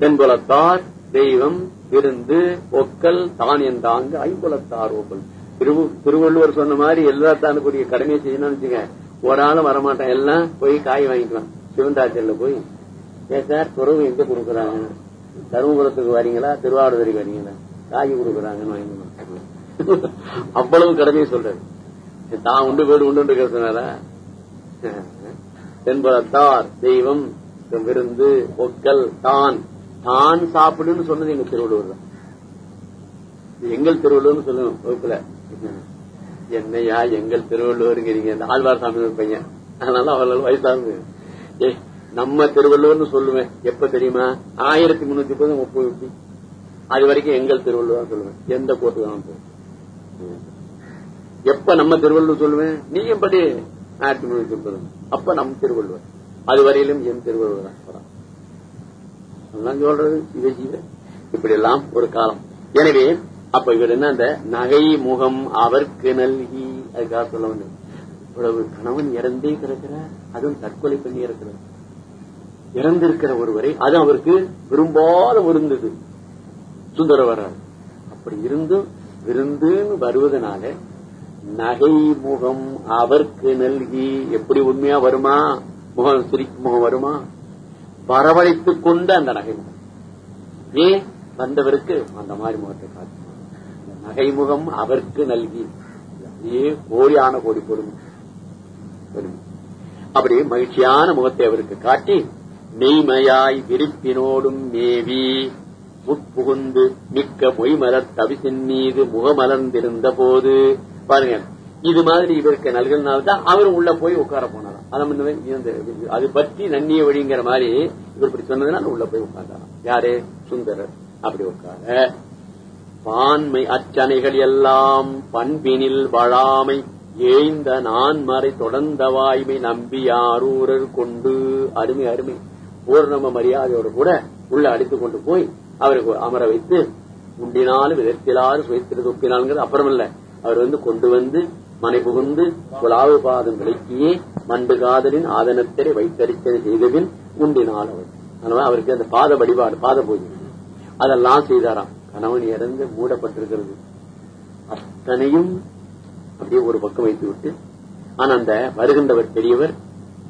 தென்புலத்தார் தெய்வம் விருந்து ஒக்கல் தான் என்றாங்க ஐம்புலத்தார் ஒக்கல். திரு திருவள்ளுவர் சொன்ன மாதிரி எல்லாத்தானுக்குரிய கடமையை செய்யணும்னு வச்சுங்க ஒரு ஆளும் வரமாட்டான். எல்லாம் போய் காய் வாங்கிக்கலாம். சிவந்தாச்சல்ல போய். ஏன் சார் துறவு எங்க கொடுக்குறாங்க? தருமபுரத்துக்கு வரீங்களா? திருவாரூருக்கு வரீங்களா? காய் கொடுக்குறாங்கன்னு வாங்கிக்கலாம் அவ்வளவு கடமையை சொல்றாரு. தான் உண்டு வீடு உண்டு சொன்னாரா தென்புலத்தார் தெய்வம் விருந்து ஒக்கல் தான். தான் சாப்பிடுன்னு சொன்னது எங்க திருவள்ளுவர் தான். எங்கள் திருவள்ளுவர்னு சொல்லணும் வகுப்புல. என்னையா எங்கள் திருவள்ளுவருங்கிறீங்க. இந்த ஆழ்வார் சாமி பையன். அதனால அவர்கள் வயசாகுது. ஏ நம்ம திருவள்ளுவர்னு சொல்லுவேன். எப்ப தெரியுமா? ஆயிரத்தி முன்னூத்தி முப்பது முப்பது அது வரைக்கும் எங்கள் திருவள்ளுவர் சொல்லுவேன். எந்த கோட்டு தான் எப்ப நம்ம திருவள்ளுவர் சொல்லுவேன்? நீயும் படி. ஆயிரத்தி முன்னூத்தி முப்பது. அப்ப நம்ம திருவள்ளுவர். அதுவரையிலும் என் திருவள்ளுவர் சொல்றது சிவ சிவ இப்படி எல்லாம் ஒரு காலம். எனவே அப்ப இவர் என்ன அந்த நகை முகம் அவர்க்கு நல்கி அதுக்காக சொல்ல வேண்டும் இவ்வளவு கணவன் இறந்தே கிடக்கிறார் அதுவும் தற்கொலை பண்ணி இருக்கிறார். இறந்திருக்கிற ஒருவரை அது அவருக்கு விரும்பாத விருந்தது சுந்தர வர்றார் அப்படி இருந்தும் விருந்துன்னு வருவதனால நகை முகம் அவர்க்கு நல்கி எப்படி உண்மையா வருமா? முகம் சிரிக்கும் முகம் வருமா? வரவழைத்துக் கொண்ட அந்த நகை முகம். வந்தவருக்கு அந்த மாதிரி முகத்தை காட்டும். இந்த நகை முகம் அவருக்கு நல்கி. அப்படியே கோடியான கோடி பொறுமை அப்படி மகிழ்ச்சியான முகத்தை அவருக்கு காட்டி மெய்மையாய் விருப்பினோடும் மேவி உட்புகுந்து மிக்க மொய்மலர் தவிசின் மீது முகமலர்ந்திருந்த போது பாருங்க இது மாதிரி இவருக்கு நல்கினால்தான் அவரும் உள்ள போய் உட்கார போனார். அதை அது பற்றி நன்னிய வழிங்கிற மாதிரி இவர் இப்படி சொன்னதுனால உள்ள போய் உட்கார்ந்தாராம் யாரு? சுந்தரர். அப்படி உட்கார. பான்மை அச்சனைகள் எல்லாம் பண்பினில் வழாமை ஏய்ந்த நான் மறை தொடர்ந்த வாய்மை நம்பி யாரூரர் கொண்டு அருமை அருமை. பூர்ணம மரியாதையோடு கூட உள்ள அடித்துக் கொண்டு போய் அவருக்கு அமர வைத்து உண்டினாலும் விதத்திலாறு சுவைத்திரு துப்பினாலுங்கிறது இல்ல அவர் வந்து கொண்டு வந்து மனை புகுந்து குலாவு பாதம் விளக்கியே மண்டு காதலின் ஆதனத்திலே வைத்தறிக்கை செய்தபின் உண்டினால் அவர் அதனால அவருக்கு அந்த பாத வழிபாடு பாத பூஜை. அதெல்லாம் செய்தாராம். கணவன் இறந்து மூடப்பட்டிருக்கிறது. அத்தனையும் அப்படியே ஒரு பக்கம் வைத்து விட்டு ஆனா அந்த வருகின்றவர் பெரியவர்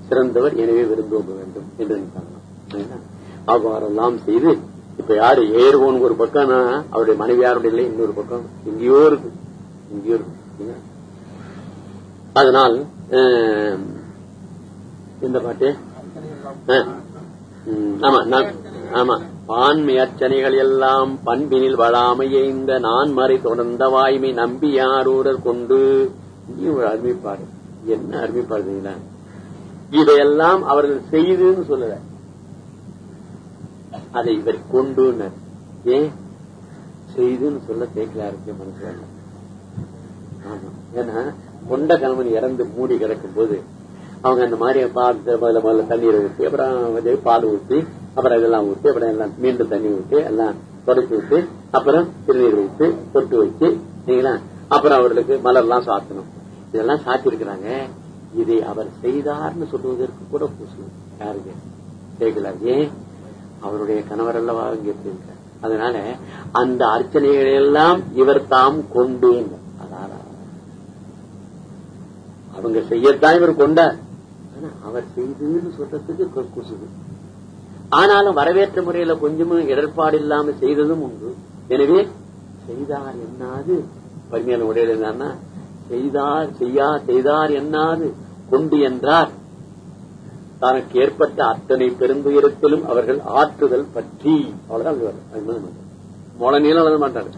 சிறந்தவர் எனவே விரும்ப வேண்டும் என்று நினைத்தாங்களாம் அவ்வாறெல்லாம் செய்து இப்ப யாரு ஏறுவோன்னு ஒரு பக்கம் அவருடைய மனைவி யாருடைய இல்லை இன்னொரு பக்கம். எங்கேயோ இருக்கு. எங்கேயோ இருக்கு. அதனால் இந்த பாட்டு. ஆமா நான் ஆமா. பான்மை அர்ச்சனைகள் எல்லாம் பண்பினில் வளாமையே இந்த நான் மறை தொடர்ந்த வாய்மை நம்பி யாரூரர் கொண்டு. இங்கேயும் ஒரு அருமைப்பாடு என்ன அருமைப்பாடுங்களா இதையெல்லாம் அவர்கள் செய்துன்னு சொல்லல. அதை இவர் கொண்டு ஏன்? செய்துன்னு சொல்ல தேக்கலா இருக்கு மனசு ஆமா. ஏன்னா கொண்ட கணவன் இறந்து மூடி கிடக்கும் போது அவங்க அந்த மாதிரி பார்த்து முதல்ல முதல்ல தண்ணீரை ஊற்றி அப்புறம் பால் ஊற்றி அப்புறம் இதெல்லாம் ஊற்றி அப்புறம் எல்லாம் மீண்டும் தண்ணி ஊற்றி எல்லாம் தொடச்சி விட்டு அப்புறம் திருநீர் வைத்து தொட்டு வச்சு சரிங்களா? அப்புறம் அவர்களுக்கு மலர்லாம் சாத்தணும். இதெல்லாம் சாத்திருக்கிறாங்க. இதை அவர் செய்தார்னு சொல்லுவதற்கு கூட பூசு யாருங்க கேட்கல. ஏன்? அவருடைய கணவர் அல்லவா இங்கே அதனால அந்த அர்ச்சனைகளை எல்லாம் இவர் தாம் கொண்டேன். அவங்க செய்யத்தான் இவர் கொண்டார். ஆனா அவர் செய்துன்னு சொல்றதுக்கு குசுது. ஆனாலும் வரவேற்ற முறையில கொஞ்சமும் இடர்பாடு இல்லாம செய்ததும் உண்டு. எனவே செய்தார் என்னாது? பரிமையான உடையில என்னன்னா செய்தார் செய்யா செய்தார் என்னாது? கொண்டு என்றார். தனக்கு ஏற்பட்ட அத்தனை பெருந்துயரத்திலும் அவர்கள் ஆற்றுதல் பற்றி. அவ்வளவுதான் மொழ நீளம் மாட்டாரு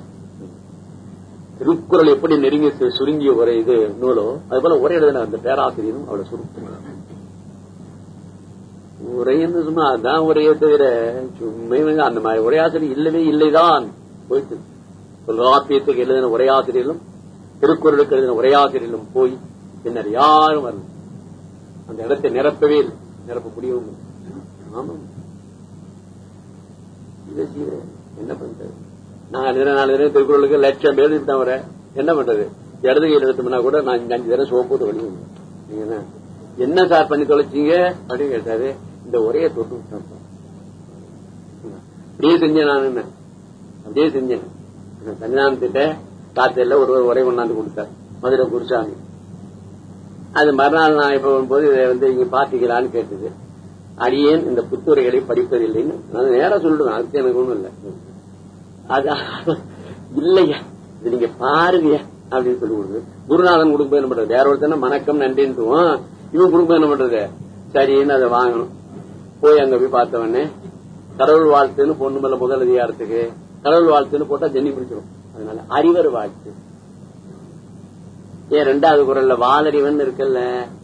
திருக்குறள் எப்படி நெருங்கி சுருங்கிய ஒரு இது நூலோ அது போல உரை எழுதின அந்த பேராசிரியரும் அவளை சுருக்கம் உரைன்னு சும்மா அதுதான் உரையே தவிர சும்மா அந்த மாதிரி உரையாசிரியர் இல்லவே இல்லைதான். போயிட்டு தொல்காப்பியத்துக்கு எழுதின உரையாசிரியரும் திருக்குறளுக்கு எழுதின உரையாசிரியரும் போய் பின்னர் யாரும் வரல. அந்த இடத்தை நிரப்பவே இல்லை. நிரப்ப முடியவும் ஆமாம். என்ன பண்றது? நான் எழுதின நாலு தினம் திருக்குறளுக்கு லட்சம் பேர் தவிர என்ன பண்றது? இடது கையில் எடுத்தோம்னா கூட நான் அஞ்சு தினம் சோப்பு போட்டு நீங்க என்ன? சார் பண்ணி தொலைச்சிங்க? அப்படின்னு கேட்டாரு. இந்த ஒரே தொட்டு விட்டான். அப்படியே செஞ்சேன் நான் என்ன? அப்படியே செஞ்சேன். சன்னிதானத்திட்ட காத்தையில ஒருவர் உரை கொண்டாந்து கொடுத்தார். மதுரை குருசாமி. அது மறுநாள் நான் இப்ப போது இதை வந்து இங்க பாத்தீங்களான்னு கேட்டது. அடியேன் இந்த புத்துரைகளை படிப்பதில்லைன்னு. நான் நேரம் சொல்லுவேன் அதுக்கு எனக்கு ஒண்ணும் இல்லை. அது இல்லையா? இது நீங்க பாருங்கயா அப்படின்னு சொல்லி கொடுக்குது குருநாதன் கொடுக்கும்போது என்ன பண்றது? வேற ஒருத்தன வணக்கம் நன்றின்ட்டுவோம் இவன் கொடுக்கும்போது என்ன பண்றது? சரின்னு அதை வாங்கணும். போய் அங்க போய் பார்த்தவொடனே கடவுள் வாழ்த்துன்னு பொண்ணு மேல முதல் அதிகாரத்துக்கு கடவுள் வாழ்த்துன்னு போட்டா ஜென்னி பிடிச்சிடும் அதனால அறிவர் வாழ்த்து. ஏன் ரெண்டாவது குரல்ல வாலறிவன் இருக்குல்ல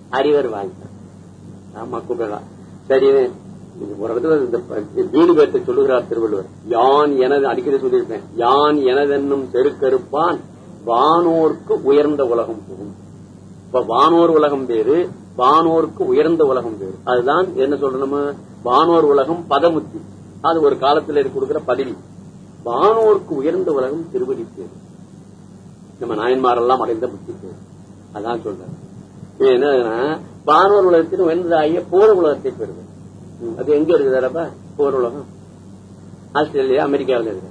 அறிவர் வாழ்த்து. ஆமா கூப்பிடலாம். சரி ஒரு இடத்துல இந்த வீடு பேர்த்தை சொல்லுகிறார் திருவள்ளுவர். யான் எனது அடிக்கடி சொல்லியிருப்பேன். யான் எனதென்னும் செருக்கருப்பான் வானோர்க்கு உயர்ந்த உலகம் போகும். இப்ப வானோர் உலகம் பேரு வானோர்க்கு உயர்ந்த உலகம் பேரு அதுதான் என்ன சொல்றோம் வானோர் உலகம் பதமுத்தி. அது ஒரு காலத்தில் கொடுக்கிற பதவி. வானோருக்கு உயர்ந்த உலகம் திருவடி பேரு. நம்ம நாயன்மாரெல்லாம் அடைந்த புத்தி பேரு. அதான் சொல்றேன். என்ன என்னன்னா வானோர் உலகத்தின் உயர்ந்ததாகிய போர் உலகத்தை பெறுவது அது எங்க இருக்குதாரப்ப போர் உலகம். ஆஸ்திரேலியா அமெரிக்காவில் இருக்கு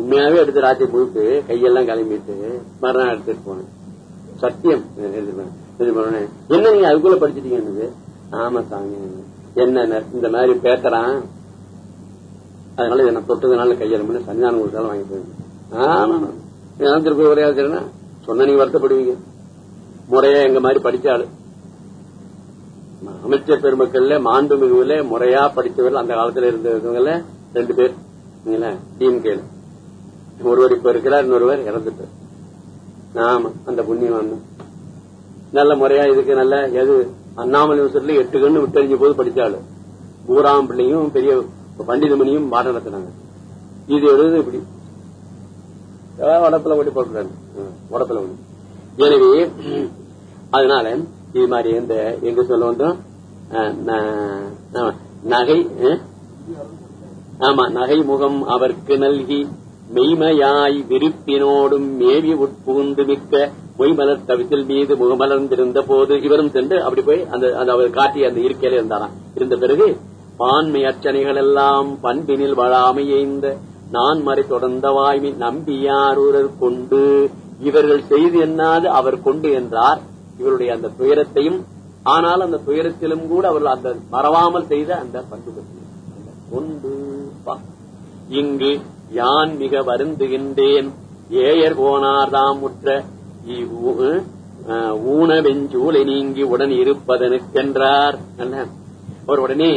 உண்மையாவே எடுத்து ராத்திரி முழுக்கு கையெல்லாம் கிளம்பிட்டு மறுநாள் எடுத்துட்டு போனேன். சத்தியம். என்ன நீங்க அதுக்குள்ள படிச்சிட்டீங்க ஆமா சாமி. என்ன இந்த மாதிரி பேசுறான். அதனால என்ன தொட்டதுனால கையெழும்பு சன்னிதானம் கொடுத்தாலும் வாங்கி போயிருந்தேன் ஆமா திருப்பி ஒரே சொன்ன நீங்க வருத்தப்படுவீங்க. முறையா எங்க மாதிரி படிச்சாலும் அமைச்சர் பெருமக்கள்ல மாண்புமிகுல முறையா படிச்சவர்கள் அந்த காலத்துல இருந்தவங்கள ரெண்டு பேர். டீம் கேளு. ஒருவர் இப்ப இருக்கிறார் இன்னொருவர் இறந்துட்டார். ஆமா அந்த புண்ணியம் நல்ல முறையா இதுக்கு நல்ல எது அண்ணாமலை யூனிவர்சிட்டியில எட்டு கண்ணு விட்டறிஞ்ச போது படிச்சாலும் பூராம் பிள்ளையும் பெரிய பண்டிதமணியும் பாடம் நடத்தினாங்க. இது எழுது இப்படி. உடப்புல ஓடி போட்டுறாங்க உடப்புல ஓடி எனவே அதனால இது மாதிரி இந்த எங்க சொல்ல வந்தோம்? நகை ஆமா நகை முகம் அவர்க்கு நல்கி மெய்மையாய் விருப்பினோடும் மேவி உட்புகுந்து மிக்க மொய்மலர் தவித்தில் மீது முகமலர்ந்திருந்த போது இவரும் சென்று அப்படி போய் அந்த அவர் காட்டிய அந்த இருக்கையில இருந்தாராம். இருந்த பிறகு பான்மை அர்ச்சனைகள் எல்லாம் பண்பினில் வழாமை எய்ந்த நான் மறை தொடர்ந்த வாய்மை நம்பியாரூரர் கொண்டு இவர்கள் செய்து என்னாது அவர் கொண்டு என்றார். இவருடைய அந்த துயரத்தையும் ஆனால் அந்த துயரத்திலும் கூட அவர்கள் அந்த மறவாமல் செய்த அந்த பண்பு ஒன்று பா. இங்கு யான் மிக வருந்துகின்றேன். ஏயர் போனார் தாம் முற்ற இவ்வூ- ஊன வெஞ்சூலை நீங்கி உடன் இருப்பதனுக்கென்றார். அல்ல அவர் உடனே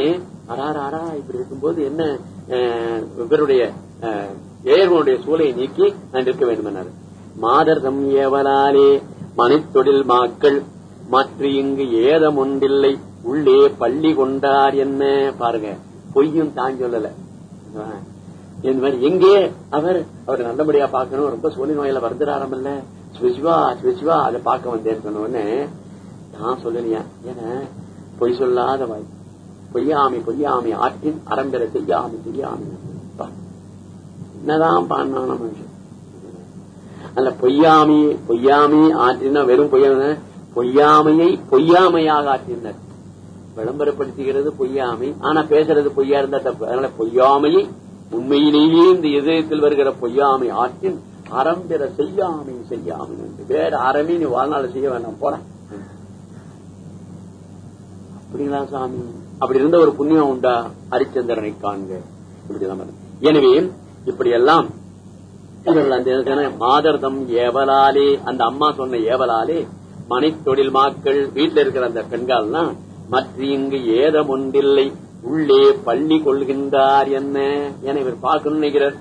அடாரா இப்படி இருக்கும்போது என்ன இவருடைய அஹ், ஏயர்களுடைய சூளையை நீக்கி நான் இருக்க வேண்டும் என்னார் மாதர் தம் ஏவலாலே மனைத்தொழில் மாக்கள் மற்ற இங்கு ஏதம் ஒன்றில்லை உள்ளே பள்ளி கொண்டார் என்ன? பாருங்க பொய்யும் தான் சொல்லல. இந்த மாதிரி எங்கே? அவர் அவர் நல்லபடியா பார்க்கணும் ரொம்ப சோழி நோயில வருந்துறாரம் இல்ல சிவா அதை பார்க்க வந்தேன்னு சொன்ன உடனே நான் சொல்லலையா? ஏன்னா பொய் சொல்லாத வாய். பொய்யாமை பொய்யாமை ஆற்றின் அறம்பெற செய்யாமை செய்யாமை. என்னதான் பாடினான மனுஷன். அல்ல பொய்யாமி பொய்யாமி ஆற்றினா வெறும் பொய்யான பொய்யாமையை பொய்யாமையாக ஆற்றினர் விளம்பரப்படுத்துகிறது பொய்யாமை. ஆனா பேசுறது பொய்யா இருந்தா தப்பு. அதனால பொய்யாமையை உண்மையிலேயே இந்த இதயத்தில் வருகிற பொய்யாமை ஆற்றின் அறம் பெற செய்யாமை செய்யாமை என்று. வேற அறமே நீ வாழ்நாள் செய்ய வேண்டாம் போற அப்படிங்களா சாமி? அப்படி இருந்த ஒரு புண்ணியம் உண்டா? ஹரிச்சந்திரனை காண்க. இப்படிதான் எனவே இப்படியெல்லாம் மாதர்தம் ஏவலாலே அந்த அம்மா சொன்ன ஏவலாலே மனை தொழில் மாக்கள் வீட்டில் இருக்கிற அந்த பெண்கள்லாம் மற்ற இங்கு ஏதம் ஒன்றில்லை உள்ளே பள்ளி கொள்கின்றார் என்ன? என இவர் பார்க்கணும்னு நினைக்கிறார்.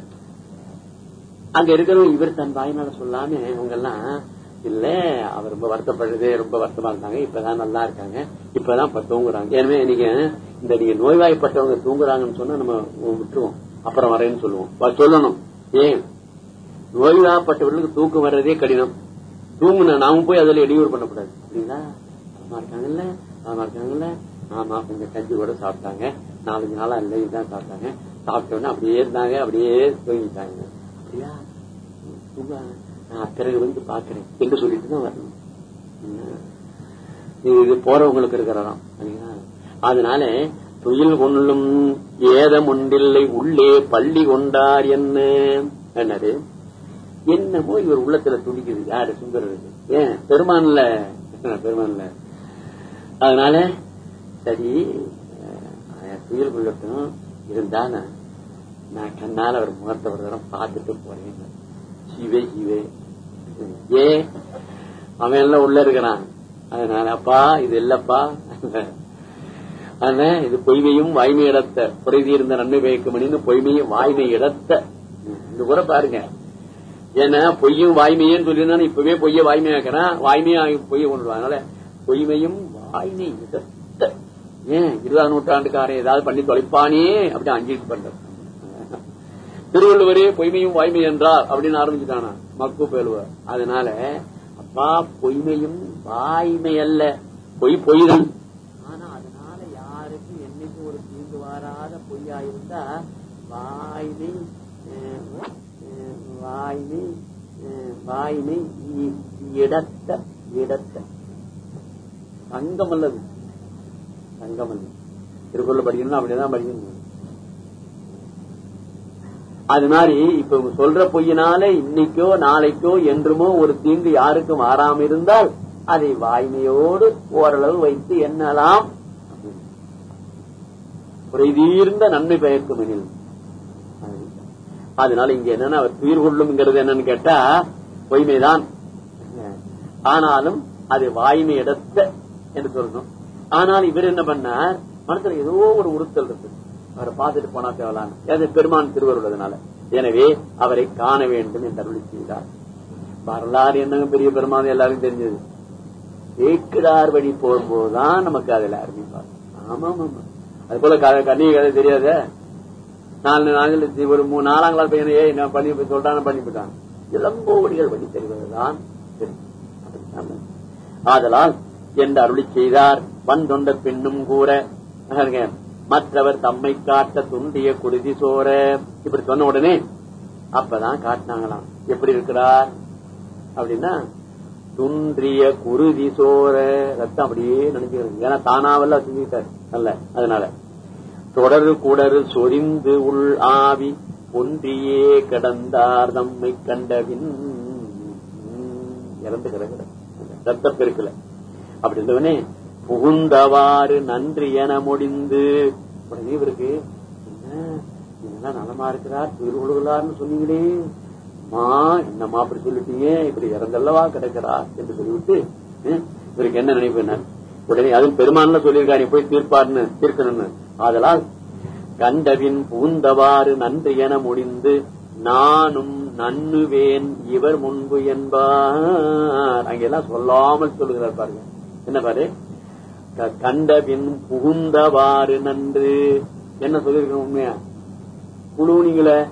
அங்க இருக்கிறவங்க இவர் தன் வாயினால சொல்லாம இவங்க எல்லாம் இல்ல அவர் ரொம்ப வருத்தப்படுறது ரொம்ப வருத்தமா இருந்தாங்க இப்பதான் நல்லா இருக்காங்க இப்பதான் இப்ப தூங்குறாங்க. எனவே நீங்க இந்த நீங்க நோய்வாய்ப்பட்டவங்க தூங்குறாங்கன்னு சொன்னா நம்ம விட்டுருவோம் அப்புறம் வரேன்னு சொல்லுவோம். சொல்லணும். ஏன்? நோய்வாய்ப்பட்டவர்களுக்கு தூக்கம் வர்றதே கடினம். தூங்குன நாமும் போய் அதுல இடையூறு பண்ணக்கூடாது. அப்படிங்களா ஆமா இருக்காங்கல்ல? ஆமா இருக்காங்கல்ல? ஆமா கொஞ்சம் கஞ்சி கூட சாப்பிட்டாங்க. நாலஞ்சு நாளா இல்லை இதுதான் சாப்பிட்டாங்க. சாப்பிட்ட உடனே அப்படியே இருந்தாங்க அப்படியே தூங்கிட்டாங்க. அப்படியா? நான் பிறகு வந்து பாக்குறேன் என்று சொல்லிட்டு தான் வரணும். இது போறவங்களுக்கு இருக்கிறதாம் அதனால துயில் கொள்ளும் ஏதம் ஒன்றில்லை உள்ளே பள்ளி கொண்டார் என்ன? என்னது? என்னமோ இவர் உள்ளத்துல துடிக்குது. யாரு? சுந்தரருக்கு ஏன்? பெருமான்ல. பெருமான்ல? அதனால சரி துயில் கொள்ளட்டும். இருந்தா நான் கண்ணால அவர் முகத்தை ஒரு தரம் பார்த்துட்டு போறேன். சிவே சிவே ஏ அவன் எல்லாம் உள்ள இருக்கிறான். அதனால அப்பா இது இல்லப்பா. அதனால இது பொய்மையும் வாய்மை இடத்த. குறைதி இருந்த நன்மை பயக்குமணின்னு பொய்மையும் வாய்மை இடத்த. இந்த கூட பாருங்க. ஏன்னா பொய்யும் வாய்மையும் சொல்லியிருந்தா இப்பவே பொய்ய வாய்மையாக்குறான் வாய்மையா பொய்ய கொண்டு அதனால பொய்மையும் வாய்மை ஏன் இருபதாம் நூற்றாண்டுக்காரன் ஏதாவது பண்ணி தொலைப்பானே அப்படின்னு அஞ்சு பண்ற திருவள்ளுவரே பொய்மையும் வாய்மை என்றார் அப்படின்னு ஆரம்பிச்சுட்டானா மக்கு பேலுவர் அதனால அப்பா பொய்மையும் வாய்மை அல்ல. பொய் பொய் தான் ஆனா அதனால யாருக்கு என்னைக்கு ஒரு தீங்கு வாராத பொய்யா இருந்தா வாய்மை வாய்மை வாயினை வாய்மை இடத்த இடத்த. தங்கம் அல்லது தங்கம் அல்லது திருக்குறள் படிக்கணும் அப்படிதான் படிக்கணும். அது மாதிரி இப்ப சொல்ற பொய்யினால இன்னைக்கோ நாளைக்கோ என்றுமோ ஒரு தீங்கு யாருக்கும் ஆறாம இருந்தால் அதை வாய்மையோடு ஓரளவு வைத்து எண்ணலாம். புரிதீர்ந்த நன்மை பயக்கும் எனில். அதனால இங்க என்னன்னா அவர் துயிர் கொள்ளும்ங்கிறது என்னன்னு கேட்டா பொய்மைதான். ஆனாலும் அது வாய்மை இடத்த என்று சொல்லணும். ஆனால் இவர் என்ன பண்ணார்? மனசுல ஏதோ ஒரு உறுத்தல் இருக்கு. அவரை பார்த்துட்டு போனா தேவலான்னு. அது பெருமான் திருவருள்ளதுனால எனவே அவரை காண வேண்டும் என்று அருளி செய்தார். வரலாறு என்னங்க பெரிய பெருமான் எல்லாரும் தெரிஞ்சது? சேக்கிடார் வழி போகும்போதுதான் நமக்கு அதுல அறிவிப்பார். ஆமா ஆமா அது போல கண்ணிய கதை தெரியாத? நாலு நாள் ஒரு மூணு நாலாம் கிளாஸ் பையனை ஏய் நான் பண்ணி சொல்றான்னு பண்ணிவிட்டான் இளங்கோவடிகள் வழி தெரிவதுதான் சரி. அப்படித்தான். ஆதலால் என்று அருளி செய்தார். வன் தொண்ட பெண்ணும் கூற மற்றவர் தம்மை காட்ட துண்டிய குருதி சோர இப்படி சொன்ன உடனே அப்பதான் காட்டினாங்களாம். எப்படி இருக்கிறார்? அப்படின்னா துன்றிய குருதி சோர ரத்தம் அப்படியே நினைச்சுக்கிறது ஏன்னா தானாவல்ல செஞ்சுக்கிட்டார் அல்ல அதனால. தொடரு குடரு சொரிந்து உள் ஆவி ஒன்றியே கடந்தார் நம்மை கண்டவின் இறந்து கிடக்கிற ரத்த பெருக்கல. அப்படி இருந்தவனே புகுந்தவாறு நன்றி என முடிந்து உடனே இவருக்கு என்ன? இதெல்லாம் நலமா இருக்கிறார்? திருவுழுகலார்னு சொன்னீங்களே. மா என்னம்மா அப்படி சொல்லிட்டீங்க? இப்படி இறந்தல்லவா கிடக்கிறார் என்று சொல்லிவிட்டு இவருக்கு என்ன நினைப்பு? என்ன? உடனே அதுவும் பெருமான்ல சொல்லியிருக்காரு போய் தீர்ப்பார்னு தீர்க்கணும்னு. ஆதலால் கண்டபின் புகுந்தவாறு நன்று என முடிந்து நானும் நன்னுவேன் இவர் முன்பு என்பார். அங்கெல்லாம் சொல்லாமல் சொல்லுகிறார் பாருங்க. என்ன பாரு? கண்டபின் புகுந்தவாறு நன்று. என்ன சொல்லிருக்கணும் உண்மையா? புழுவுனீங்களே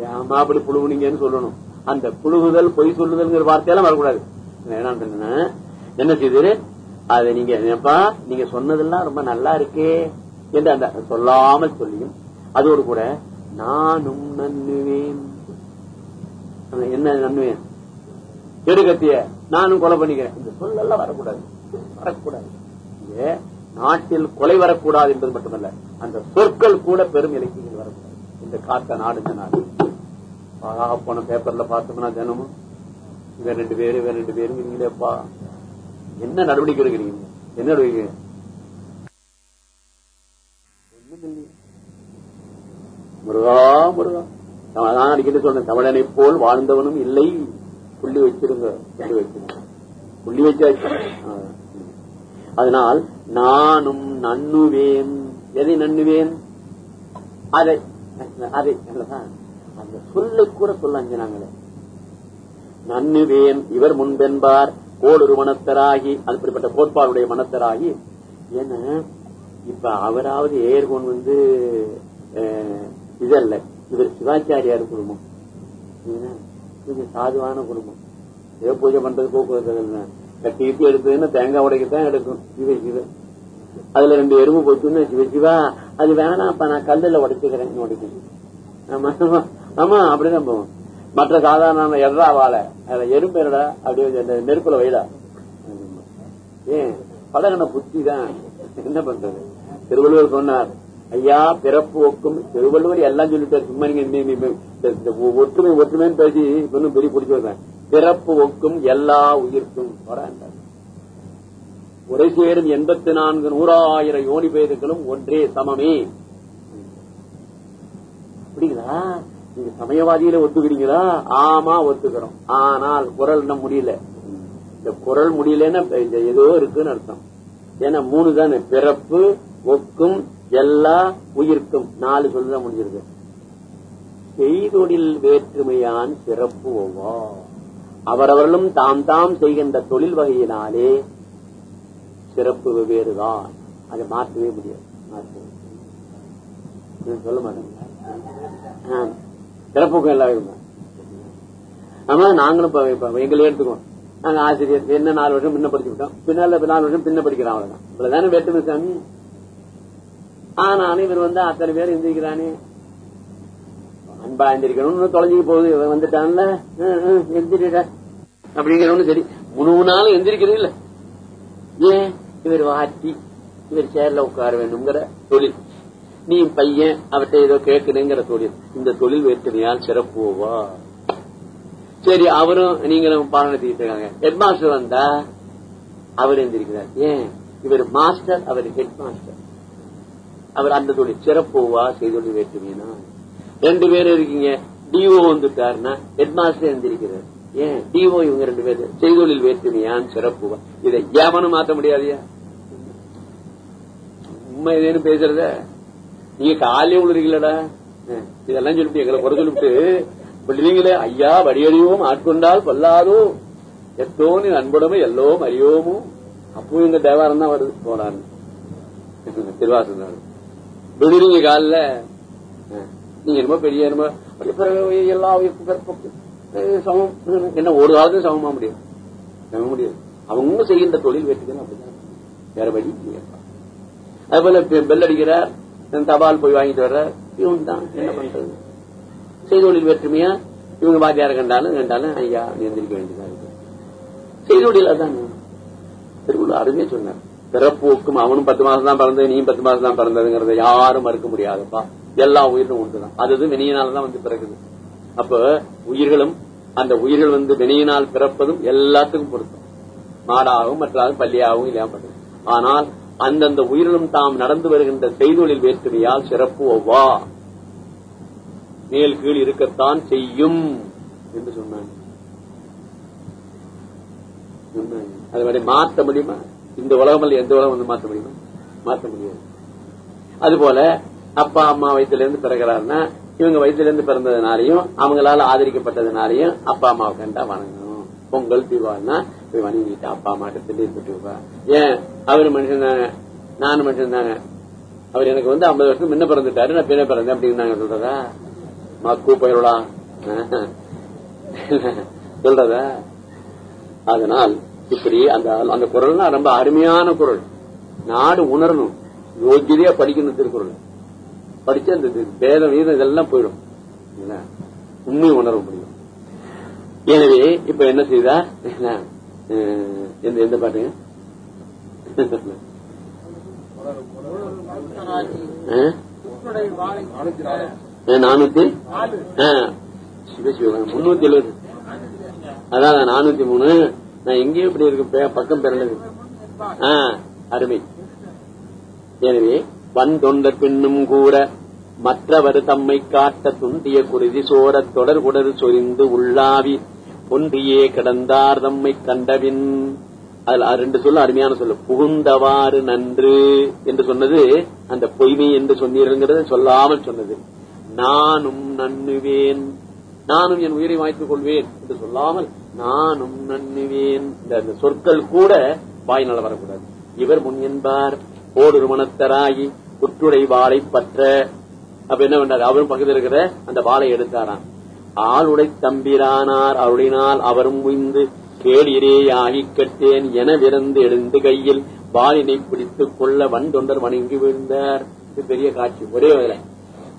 ஏமா அப்படி புழுவுனீங்கன்னு சொல்லணும். அந்த புழுகுதல் பொய் சொல்லுதல்ங்கிற வார்த்தையெல்லாம் வரக்கூடாது. என்ன சொன்னா, என்ன செய்து அதை நீங்க என்னப்பா நீங்க சொன்னதெல்லாம் ரொம்ப நல்லா இருக்கே. என்று அந்த சொல்லாமல் சொல்லியும் அதோடு கூட நானும் நன்னுவேன். என்ன நன்னுவேன்? எடுக்கத்திய நானும் கொலை பண்ணிக்கிறேன். இந்த சொல்லெல்லாம் வரக்கூடாது. வரக்கூடாது. நாட்டில் கொலை வரக்கூடாது என்பது மட்டுமல்ல அந்த சொற்கள் கூட பெரும் இலக்கியங்கள் வரக்கூடாது. இந்த காத்த நாடு இந்த நாடு. ஆக போன பேப்பர்ல பார்த்தோம்னா தினமும் இவன் ரெண்டு பேரும் இவன் ரெண்டு பேரும் இருக்கீங்களேப்பா என்ன நடவடிக்கை எடுக்கிறீங்க? என்ன நடவடிக்கை? ஒண்ணும் இல்லையே. முருகா முருகா. நான் அதான் அடிக்கடி சொன்னேன் தமிழனை போல் வாழ்ந்தவனும் இல்லை. புள்ளி வச்சிருங்க புள்ளி வச்சிருங்க. புள்ளி வச்சாச்சு. அதனால் நானும் நண்ணுவேன். எதை நண்ணுவேன்? அதை அதை அந்த சொல்லை கூட சொல்ல அஞ்சினாங்களே நண்ணுவேன் இவர் முன்பென்பார். கோடொரு மனத்தராகி அப்படிப்பட்ட கோட்பாடுடைய மனத்தராகி. ஏன்னா இப்ப அவராவது ஏர்கோன் வந்து இதல்ல. இவர் சிவாச்சாரியார் குடும்பம். கொஞ்சம் சாதுவான குடும்பம். ஏதோ பூஜை பண்றது போக்குவரத்து கட்டி கிட்டி எடுத்ததுன்னா தேங்காய் உடைக்கத்தான் எடுக்கும். சிவ சிவ அதுல ரெண்டு எறும்பு போச்சுன்னு சிவ சிவா அது வேணாம் அப்ப நான் கல்லுல உடைச்சுக்கிறேன் உடைக்கணும். ஆமா ஆமா. அப்படிதான் போவோம். மற்ற சாதாரண எறா வாழை. அதுல எறும்பு என்னடா? அப்படியே நெருப்புல வைடா ஏன்? பழகின புத்தி தான் என்ன பண்றது? திருவள்ளுவர் சொன்னார் ஐயா பிறப்பு ஒக்கும். திருவள்ளுவர் எல்லாம் சொல்லிட்டார் சும்மா நீங்க ஒற்றுமை ஒற்றுமைன்னு பேசி இன்னும் பெரிய பிடிச்சு பிறப்பு ஒக்கும் எல்லா உயிர்க்கும். வராண்டார் உரை சேரும் எண்பத்தி நான்கு நூறாயிரம் யோனி பேதுகளும் ஒன்றே சமமே. அப்படிங்களா நீங்க சமயவாதியில ஒத்துக்கிறீங்களா? ஆமா ஒத்துக்கிறோம். ஆனால் குரல் இன்னும் முடியல. இந்த குரல் முடியலன்னா ஏதோ இருக்குன்னு அர்த்தம். ஏன்னா மூணு தானே. பிறப்பு ஒக்கும் எல்லா உயிர்க்கும். நாலு சொல்லுதான் முடிஞ்சிருக்கு செய்தொழில் வேற்றுமையான் சிறப்பு ஒவ்வா. அவரவர்களும் தாம் தாம் செய்கின்ற தொழில் வகையினாலே சிறப்பு வெவ்வேறுதான் அதை மாற்றவே முடியாது. சொல்ல மாட்டேங்க. சிறப்புக்கும் எல்லாம் ஆமா நாங்களும் எங்களே எங்களை எடுத்துக்கோம் நாங்க ஆசிரியர் என்ன நாலு வருஷம் பின்ன படிச்சுட்டோம் பின்னால நாலு வருஷம் பின்ன படிக்கிறோம் அவ்வளவுதான். இவ்வளவுதானே வேற்றுமை சாமி? ஆனாலும் இவர் வந்து அத்தனை பேர் எந்திரிக்கிறானே. அன்பா எந்திரிக்கணும்னு தொலைஞ்சிக்கு போகுது. இவன் வந்துட்டான்ல. எந்திரிட. அப்படிங்கிறவனு சரி. முழு நாளும் எந்திரிக்கிறது இல்ல. ஏன்? இவர் வாட்டி இவர் சேர்ல உட்கார வேண்டும்ங்கிற தொழில். நீ பையன் அவர்கிட்ட ஏதோ கேட்கணுங்கிற தொழில். இந்த தொழில் வேற்றுமையால் சிறப்புவா சரி அவரும் நீங்களும் பாடம் நடத்திட்டு இருக்காங்க. ஹெட் மாஸ்டர் வந்தா அவர் எந்திரிக்கிறார். ஏன்? இவர் மாஸ்டர் அவர் ஹெட் மாஸ்டர் அவர் அந்த தொழில் சிறப்புவா செய்தொழில் வேற்றுமையினா ரெண்டு பேரும் இருக்கீங்க. டிஓ வந்துட்டாருன்னா ஹெட் மாஸ்டர் எந்திரிக்கிறார். ஏன்? டிஓ இவங்க ரெண்டு பேரு செய்தொழில் வேற்றுமையான்னு சிறப்புவா. இதை ஏவனும் மாத்த முடியாதியா? உண்மை ஏதேன்னு பேசுறத? நீங்க காலையே உள்ளீங்களடா இதெல்லாம் சொல்லிட்டு எங்களை குறை சொல்லிட்டு விடுவீங்களே ஐயா வடியறியோம் ஆட்கொண்டால் பல்லாதோ எத்தோனி அன்புடமை எல்லோம் அறியோமோ. அப்போ இந்த தேவாரம் தான் வருது. போனான்னு திருவாசன் விடுறீங்க காலில். நீங்க என்னமோ பெரிய என்னமோ எல்லா சமம். என்ன ஒரு காலத்துல சமமா முடியும் சம முடியாது. அவங்க செய்கின்ற தொழில் வெற்றிதான் அப்படிதான். வேற வழி அது போல பெல் அடிக்கிறார் தபால் போய் வாங்கிட்டு வர்ற இவன் தான் என்ன பண்றது? செய்தொழில் வேற்றுமையா? இவங்க வாத்தியார கண்டாலும் கண்டாலும் ஐயா நியந்திரிக்க வேண்டியதா இருக்கு. செய்தொழில் அதான். திருக்குள்ள அருமையா சொன்னார். பிறப்போக்கும் அவனும் பத்து மாசம் தான் பிறந்தது நீயும் பத்து மாசம் தான் பிறந்ததுங்கிறத யாரும் மறுக்க முடியாதுப்பா. எல்லா உயிரும் ஒன்றுதான். அது வினையினால்தான் வந்து பிறகுது அப்ப உயிர்களும் அந்த உயிர்கள் வந்து வினையினால் பிறப்பதும் எல்லாத்துக்கும் பொருத்தம். மாடாகவும் மற்றாலும் பள்ளியாகவும் இல்லாம பண்ணுது ஆனால் அந்தந்த உயிரிலும் தாம் நடந்து வருகின்ற செய்தொழில் வேற்றுமையால் சிறப்பு ஒவ்வா. மேல் கீழ் இருக்கத்தான் செய்யும் என்று சொன்னாங்க. சொன்னாங்க. அது மாதிரி மாற்ற முடியுமா? இந்த உலகம் அல்ல எந்த உலகம் வந்து மாற்ற முடியும்? மாற்ற முடியாது. அதுபோல அப்பா அம்மா வயிற்றுல இருந்து பிறகுறாருன்னா இவங்க வயிற்றுல இருந்து பிறந்ததுனாலையும் அவங்களால ஆதரிக்கப்பட்டதுனாலையும் அப்பா அம்மாவை கண்டா வணங்கணும். பொங்கல் தீபாவளினா போய் வணங்கிட்டு அப்பா அம்மாட்ட திடீர் விட்டுருப்பா ஏன்? அவரு மனுஷன் தானே. நானும் மனுஷன் தானே. அவர் எனக்கு வந்து ஐம்பது வருஷம் முன்ன பிறந்துட்டாரு நான் பின்ன பிறந்தேன் அப்படின்னு நாங்க சொல்றதா மக்கு பயிரா சொல்றதா? அதனால் இப்படி அந்த அந்த குரல்னா ரொம்ப அருமையான குரல். நாடு உணரணும். யோகியதையா படிக்கணும் திருக்குறள். படிச்சு அந்த வேதம் வீதம் இதெல்லாம் போயிடும்? உண்மை உணர முடியும். எனவே இப்ப என்ன செய்தா? எந்த பாட்டுங்க? நானூத்தி? முன்னூத்தி எழுபது அதான் நானூத்தி மூணு. நான் எங்கேயும் இப்படி இருக்கு பக்கம் பிறந்தது. அருமை. எனவே வந்தொண்டர் பின்னும் கூட மற்றவர் தம்மை காட்ட துண்டிய குருதி சோரத் தொடர் குடர் சொரிந்து உள்ளாவி ஒன்றியே கிடந்தார் தம்மை கண்டபின். அதுல ரெண்டு சொல்ல அருமையான சொல்ல. புகுந்தவாறு நன்று என்று சொன்னது அந்த பொய்மை என்று சொன்னீர்கள் சொல்லாமல் சொன்னது. நானும் நன்னுவேன். நானும் என் உயிரை வாய்த்துக் கொள்வேன் என்று சொல்லாமல் நானும் நன்னுவேன். இந்த சொற்கள் கூட வாயினால வரக்கூடாது. இவர் முன் என்பார். ஓடு மனத்தராகி குற்றுடை வாளை பற்ற. அப்ப என்ன பண்ணார் அவரும் பக்கத்தில் இருக்கிற அந்த வாளை எடுத்தாராம். ஆளுடை தம்பிரானார் அருளினால் அவரும் உய்ந்து கேடிரே ஆகி கட்டேன் என விருந்து எழுந்து கையில் வாளினை பிடித்துக் கொள்ள வன் வணங்கி விழுந்தார். பெரிய காட்சி ஒரே வேலை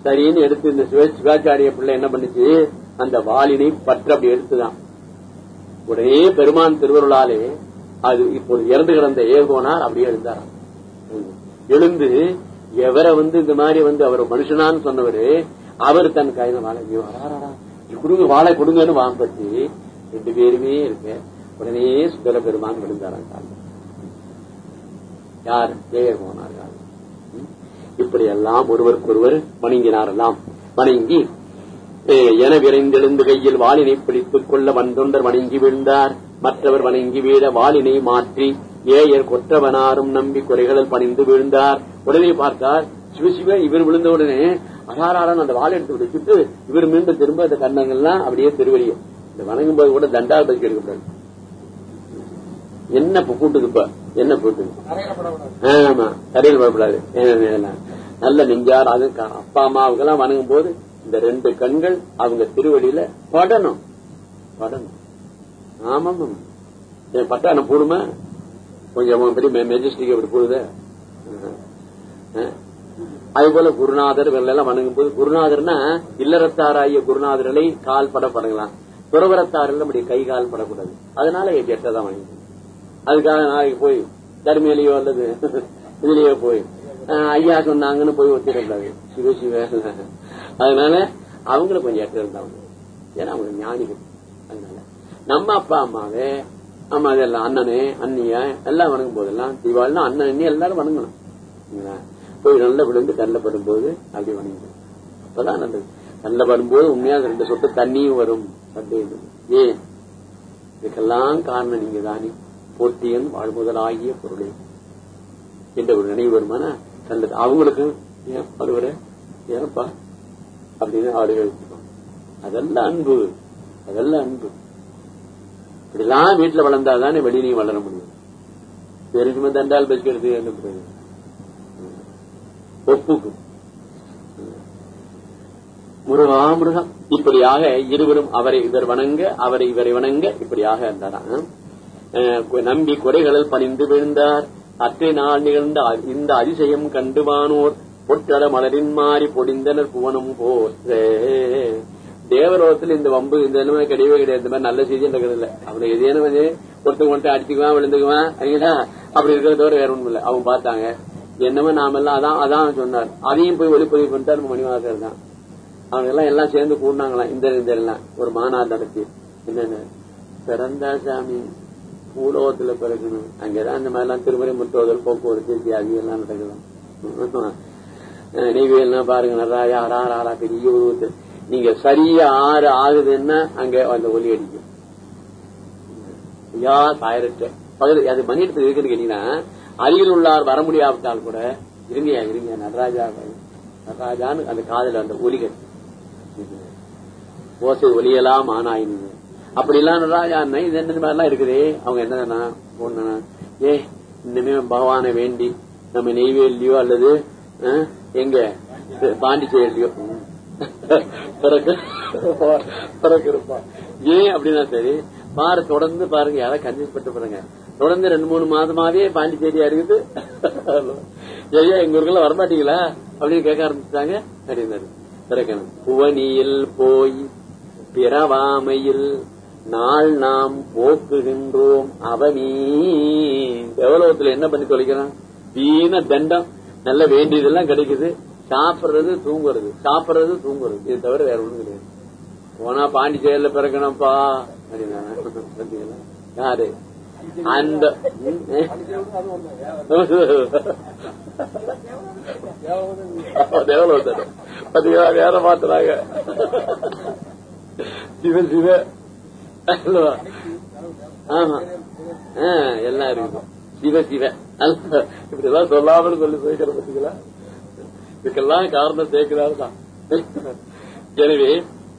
சரின்னு எடுத்து இந்த சிவ சிவாச்சாரிய பிள்ளை என்ன பண்ணுச்சு? அந்த வாளினை பற்ற அப்படி எடுத்துதான். உடனே பெருமான் திருவருளாலே அது இப்போது இறந்து கிடந்த ஏகோனார் அப்படியே எழுந்தாராம். எழுந்து எவரை வந்து இந்த மாதிரி வந்து அவர் மனுஷனான்னு சொன்னவரு அவர் தன் கையில வாழை ஐயோ, கொடுங்க வாழை கொடுங்கன்னு வாங்கப்பட்டு ரெண்டு பேருமே இருக்க உடனே சுந்தர பெருமான் விழுந்தாராம் காலம் யார்? ஏகோனார் காலம் இப்படி எல்லாம் ஒருவருக்கொருவர் வணங்கினாரெல்லாம். வணங்கி என விரைந்தெழுந்து கையில் வாளினை பிடித்துக் கொள்ள வந்தொண்டர் வணங்கி வீழ்ந்தார் மற்றவர் வணங்கி வீழ வாளினை மாற்றி ஏயர் கொற்றவனாரும் நம்பி குறைகளில் பணிந்து வீழ்ந்தார் உடனே பார்த்தார் சிவசிவ இவர் விழுந்த உடனே அகாராரன் அந்த வாழை எடுத்து விடுச்சுட்டு இவர் மீண்டும் திரும்ப அந்த கண்ணங்கள்லாம் அப்படியே திருவடியும் இந்த வணங்கும் போது கூட தண்டால் பறிக்க எடுக்கப்படாது என்ன இப்ப கூட்டுது இப்ப என்ன கூட்டுது ஆமா தரையில் படப்படாது நல்ல நெஞ்சார் அது அப்பா அம்மாவுக்கெல்லாம் வணங்கும் போது இந்த ரெண்டு கண்கள் அவங்க திருவடியில படணும். படணும். ஆமாம். என் பட்டான போடுமா கொஞ்சம் பெரிய மெஜஸ்டிக் அப்படி போடுத அதே போல குருநாதர் எல்லாம் வணங்கும் போது குருநாதர்னா இல்லறத்தாராகிய குருநாதர்களை கால் பட படங்கலாம் துறவரத்தாரில் நம்முடைய கை கால் படக்கூடாது. அதனால என் கெட்டதான் வணங்கி அதுக்காக நாளைக்கு போய் தர்மியிலேயோ அல்லது இதுலயோ போய் ஐயா சொன்னாங்கன்னு போய் ஒத்திடக்கூடாது. சிவ சிவ. அதனால அவங்கள கொஞ்சம் இடத்துல இருந்தாங்க. ஏன்னா அவங்க ஞானிகள். அதனால நம்ம அப்பா அம்மாவே அம்மா அதெல்லாம் அண்ணனே அண்ணியா எல்லாம் வணங்கும் போதெல்லாம் தீபாவளினா அண்ணன் அண்ணி எல்லாரும் வணங்கணும். போய் நல்ல விழுந்து கண்ணில் படும்போது அப்படி வணங்கணும் அப்பதான் நல்லது. கண்ணில் படும்போது உண்மையா ரெண்டு சொட்டு தண்ணியும் வரும். அப்படின்னு ஏன்? இதுக்கெல்லாம் காரணம் நீங்க தானே. போட்டியன் வாழ்முதலாகிய பொருளே. என்ற ஒரு நினைவு வருமானா? நல்லது. அவங்களுக்கு ஏன்? வருவர ஏன்பா அப்படின்னு ஆளுகள் அதெல்லாம் அன்பு. அதெல்லாம் அன்பு. இப்படிலாம் வீட்டுல வளர்ந்தாதானே வெளியிலையும் வளர முடியும். பெருசுமே தண்டால் பறிக்கிறது என்ன ஒப்புக்கு. முருகா முருகா. இப்படியாக இருவரும் அவரை இவர் வணங்க அவரை இவரை வணங்க இப்படியாக இருந்தாராம் நம்பி குறைகளில் பணிந்து விழுந்தார். அற்றை நாள் நிகழ்ந்த இந்த அதிசயம் கண்டுவானோர் பொற்றட மலரின் மாறி பொடிந்தனர் புவனம் போற்றே. தேவரோகத்தில் இந்த வம்பு இந்த நிலைமை கிடையவே கிடையாது. இந்த மாதிரி நல்ல செய்தி இருக்கிறது இல்ல அவனை எதேனும் வந்து ஒருத்தன் அடிச்சுக்குவான் விழுந்துக்குவான் சரிங்களா? அப்படி இருக்கிறத தவிர வேற ஒண்ணும் இல்லை அவங்க பார்த்தாங்க. என்னமோ நாம எல்லாம் அதான் அதான் சொன்னார் அதையும் போய் ஒளிப்பதிவு பண்ணிட்டார் மணிவாசர் தான். அவங்க எல்லாம் எல்லாம் சேர்ந்து கூடினாங்களாம். இந்த இந்த எல்லாம். ஒரு மாநாடு நடத்தி. என்னன்னு? பிறந்தா சாமி பூலோகத்துல பிறக்கணும். அங்கதான் அந்த மாதிரி எல்லாம் திருமறை முற்றோதல் போக்குவரத்து தியாகி எல்லாம் நடக்கலாம் நெய்வேல்லாம் பாருங்க நடராஜா ஆறா ஆறா பெரிய உருவத்து நீங்க சரியா ஆறு ஆகுதுன்னா அங்க அந்த ஒலி அடிக்கும். ஐயா சாயிரட்டு பகுதி அது மணி எடுத்து இருக்குன்னு கேட்டீங்கன்னா அருகில் உள்ளார் வர முடியாவிட்டால் கூட இருங்கயா இருங்க நடராஜா நடராஜான்னு அந்த காதல அந்த ஒலிகள் ஓசை ஒலியெல்லாம் ஆனாயின்னு அப்படி எல்லாம் நடராஜா இது என்ன மாதிரிலாம் இருக்குது? அவங்க என்னன்னா பொண்ணு ஏ இனிமே பகவானை வேண்டி நம்ம நெய்வேலியோ அல்லது எங்க? பாண்டிச்சேரியிலயோ பிறகு இருப்பான் ஏன் அப்படின்னா சரி பாரு தொடர்ந்து பாருங்க யாராவது கன்வின்ஸ் பட்டு பாருங்க தொடர்ந்து ரெண்டு மூணு மாதமாவே பாண்டிச்சேரியா இருக்குது ஐயா எங்க ஊருக்குள்ள வரமாட்டீங்களா? அப்படின்னு கேட்க ஆரம்பிச்சுட்டாங்க. அப்படின்னாரு பிறக்கணும் புவனியில் போய் பிறவாமையில் நாள் நாம் போக்குகின்றோம் அவனீ. எவ்வளவுல என்ன பண்ணி தொலைக்கிறான்? வீண தண்டம். நல்ல வேண்டியதெல்லாம் கிடைக்குது. சாப்பிடுறது தூங்குறது. சாப்பிடுறது தூங்குறது. இது தவிர வேற ஒண்ணும் கிடையாது. போனா பாண்டிச்சேரியில பிறக்கணும்ப்பா. அப்படின்னா யாரு? அந்த தேவலோத்தர் பாத்தீங்களா வேற மாத்துறாங்க சிவ சிவ. ஆமா. எல்லாம் இருக்கும். சிவ சிவ. இப்படிதான் சொல்லாமல் சொல்லி சேர்க்கிற பத்திங்களா இதுக்கெல்லாம் காரணம் சேர்க்கிறாரு தான். எனவே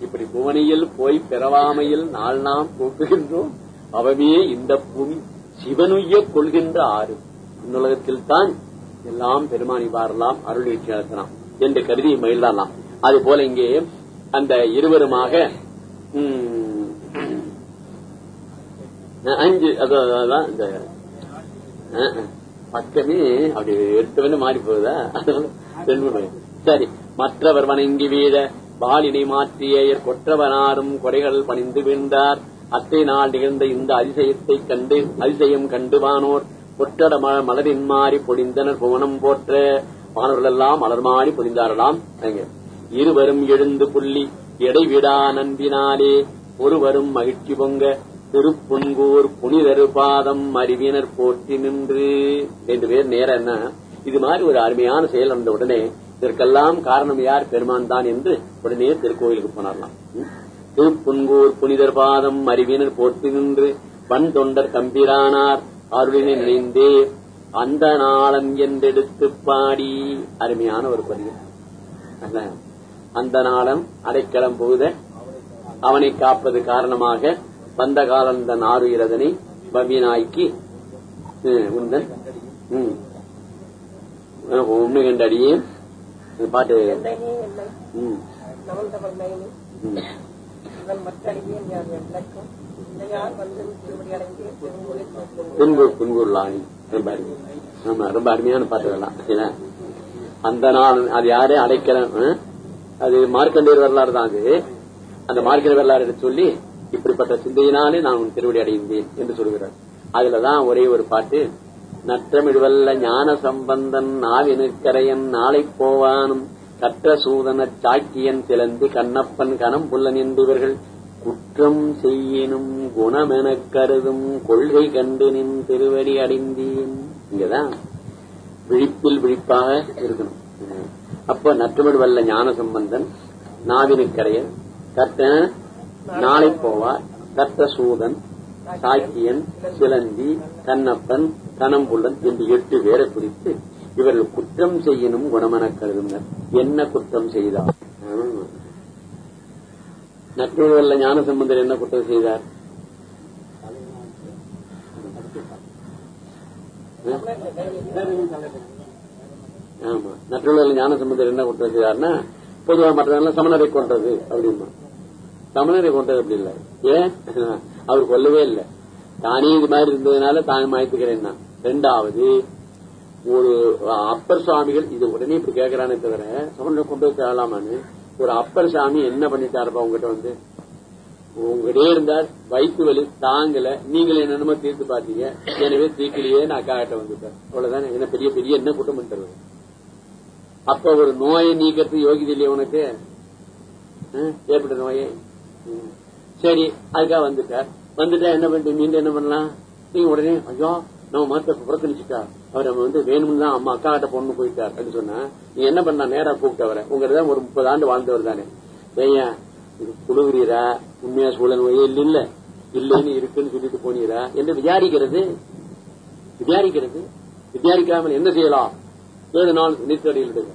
இப்படி புவனியில் போய் பிறவாமையில் நாள் நாம் போக்குகின்றோம் அவமே இந்த பூமி சிவனுய கொள்கின்ற ஆறு. உலகத்தில் தான் எல்லாம் பெருமானி பாரலாம் அருள் வீழ்ச்சி நடத்தலாம் என்று கருதி மகிழலாம் அது போல இங்கே அந்த இருவருமாக அஞ்சு அதான் இந்த பக்கமே அப்படி எடுத்தவன மாறி போகுதா? அதனால சரி மற்றவர் வணங்கி வீழ பாலினை மாற்றிய கொற்றவனாரும் குறைகள் பணிந்து வீழ்ந்தார். அத்தை நாள் நிகழ்ந்த இந்த அதிசயத்தை கண்டு அதிசயம் கண்டுவானோர் பொற்றட மல மலரின் மாறி பொடிந்தனர் புவனம் போற்ற. மாணவர்கள் எல்லாம் மலர்மாறி பொதிந்தாரலாம் இருவரும் எழுந்து புள்ளி எடைவிடா நன்பினாலே ஒருவரும் மகிழ்ச்சி பொங்க திருப்பொன்கூர் புனிதர் பாதம் அறிவினர் போற்றி நின்று. ரெண்டு பேர் நேரம் என்ன? இது மாதிரி ஒரு அருமையான செயல் நடந்த உடனே இதற்கெல்லாம் காரணம் யார்? பெருமான் தான் என்று உடனே திருக்கோயிலுக்கு போனார்லாம் திருப்புன்கூர் புனிதர் பாதம் அறிவினர் போற்றி நின்று பண் தொண்டர் கம்பீரானார் அருளினை நினைந்தே அந்த நாளன் என்றெடுத்து பாடி. அருமையான ஒரு பதிவு. அந்த நாளம் அடைக்கலம் போகுத அவனை காப்பது காரணமாக வந்த காலந்த நாருயிரதனை பவினாய்க்கு உந்தன். உண்மை கண்டடியே. பாட்டு. துன்பூர் துன்பூர் லாணி ரொம்ப ஆமா ரொம்ப அருமையான பாட்டுகள்லாம். அந்த நாள் அது யாரே அடைக்கிற அது மார்க்கண்டியர் வரலாறு தான் அது. அந்த மார்க்கெட் வரலாறு சொல்லி இப்படிப்பட்ட சிந்தையினாலே நான் உன் திருவடி அடைந்தேன் என்று சொல்கிறார். அதுலதான் ஒரே ஒரு பாட்டு நற்றமிடுவல்ல ஞான சம்பந்தன் நாவினுக்கரையன் நாளை போவானும் கற்ற சூதன சாக்கியன் திறந்து கண்ணப்பன் கணம் புல்லன் என்பவர்கள் குற்றம் செய்யினும் குணமெனக் கருதும் கொள்கை கண்டு நின் திருவடி அடைந்தேன். இங்கதான் விழிப்பில் விழிப்பாக இருக்கணும். அப்ப நற்றமிடுவல்ல ஞான சம்பந்தன் நாவினுக்கரையன் கற்ற நாளை போவார். கற்ற சாக்கியன் சிலந்தி கண்ணப்பன் கணம்புள்ளன் என்று எட்டு பேரை குறித்து இவர்கள் குற்றம் செய்யணும் குணமென கருதுனர். என்ன குற்றம் செய்தார்? நற்றூர்வல்ல ஞானசம்பந்தர் என்ன குற்றம் செய்தார்? ஆமா. நற்றூர்வல்ல ஞானசம்பந்தர் என்ன குற்றம் செய்தார்னா பொதுவாக மற்றதெல்லாம் சமணரை கொண்டது அப்படின்னா தமிழரை கொண்டது அப்படி இல்லை. ஏன்? அவர் கொல்லவே இல்லை. தானே இது மாதிரி இருந்ததுனால தான் மாய்த்துக்கிறேன் ரெண்டாவது ஒரு அப்பர் சுவாமிகள் இது உடனே இப்படி கேட்கிறானே தவிர சமணரை கொண்டு போய் தேடலாமான்னு ஒரு அப்பர் சாமி என்ன பண்ணிட்டாருப்பா உங்ககிட்ட வந்து? உங்ககிட்டே இருந்தார் வயிற்று வலி தாங்கல நீங்களே என்னென்னமோ தீர்த்து பாத்தீங்க எனவே தீக்கிலேயே நான் அக்கா கிட்ட வந்துட்டேன். அவ்வளவுதானே? என்ன பெரிய பெரிய என்ன குற்றம் பண்ணுறது அப்ப ஒரு நோயை நீக்கிறது யோகிதை இல்லையா உனக்கு? ஏற்பட்ட நோயை? சரி அதுக்காக வந்துட்டார் வந்துட்டா என்ன பண்ணிட்டு மீண்டும் என்ன பண்ணலாம்? நீங்க உடனே ஐயோ நம்ம மத்த புறக்கணிச்சுட்டா. அவர் நம்ம வந்து வேணும்னு தான் அம்மா அக்கா கிட்ட பொண்ணு போயிட்டார் அப்படின்னு சொன்னா நீ என்ன பண்ண நேரா கூப்பிட்டு அவரை உங்கதான் ஒரு முப்பது ஆண்டு வாழ்ந்தவர் தானே. ஏய்யா குழுகிறீரா உண்மையா சூழல் நோயே இல்ல இல்ல. இல்லைன்னு இருக்குன்னு சொல்லிட்டு போனீரா? என்று விசாரிக்கிறது? விசாரிக்கிறது? விசாரிக்காமல் என்ன செய்யலாம்? ஏழு நாள் நித்தடியில் இடுங்க.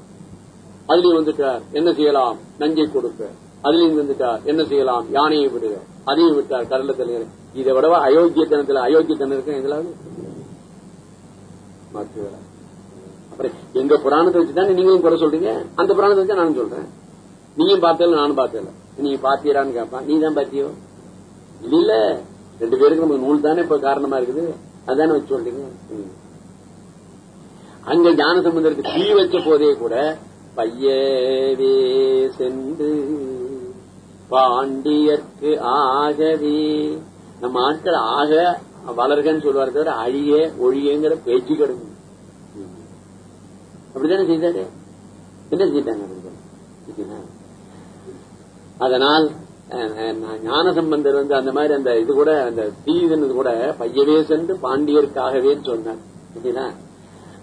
அதுலயும் வந்துட்டார். என்ன செய்யலாம்? நஞ்சை கொடுக்க அதுலயும் இருந்துட்டார் என்ன செய்யலாம்? யானையை விடுக. அதையும் விட்டார் கடல தலைவர். இதை விடவா அயோக்கிய அயோக்கியத்தனம் இருக்கு எங்களாவது அப்புறம் எங்க புராணத்தை வச்சுதான் நீங்களும் குறை சொல்றீங்க? அந்த புராணத்தை வச்சா நானும் சொல்றேன். நீயும் பார்த்தல நானும் பார்த்தல நீ பாத்தீரான்னு கேட்பான் நீ தான் பாத்தியோ? இல்ல. ரெண்டு பேருக்கு நமக்கு நூல் தானே இப்ப காரணமா இருக்குது. அதானே வச்சு சொல்றீங்க? அங்க ஞான சம்பந்தருக்கு தீ வச்ச போதே கூட பையவே சென்று பாண்டியர்க்கு ஆகவே. நம்ம ஆட்கள் ஆக வளர்கன்னு சொல்லுவார் தவிர அழிய ஒழியங்கிற பேச்சு கிடக்கு அப்படித்தானே செய்தாரு? என்ன செய்தாங்க அதனால் ஞான சம்பந்தர் வந்து அந்த மாதிரி அந்த இது கூட அந்த தீதுன்னு கூட பையவே சென்று பாண்டியருக்காகவே சொன்னார்.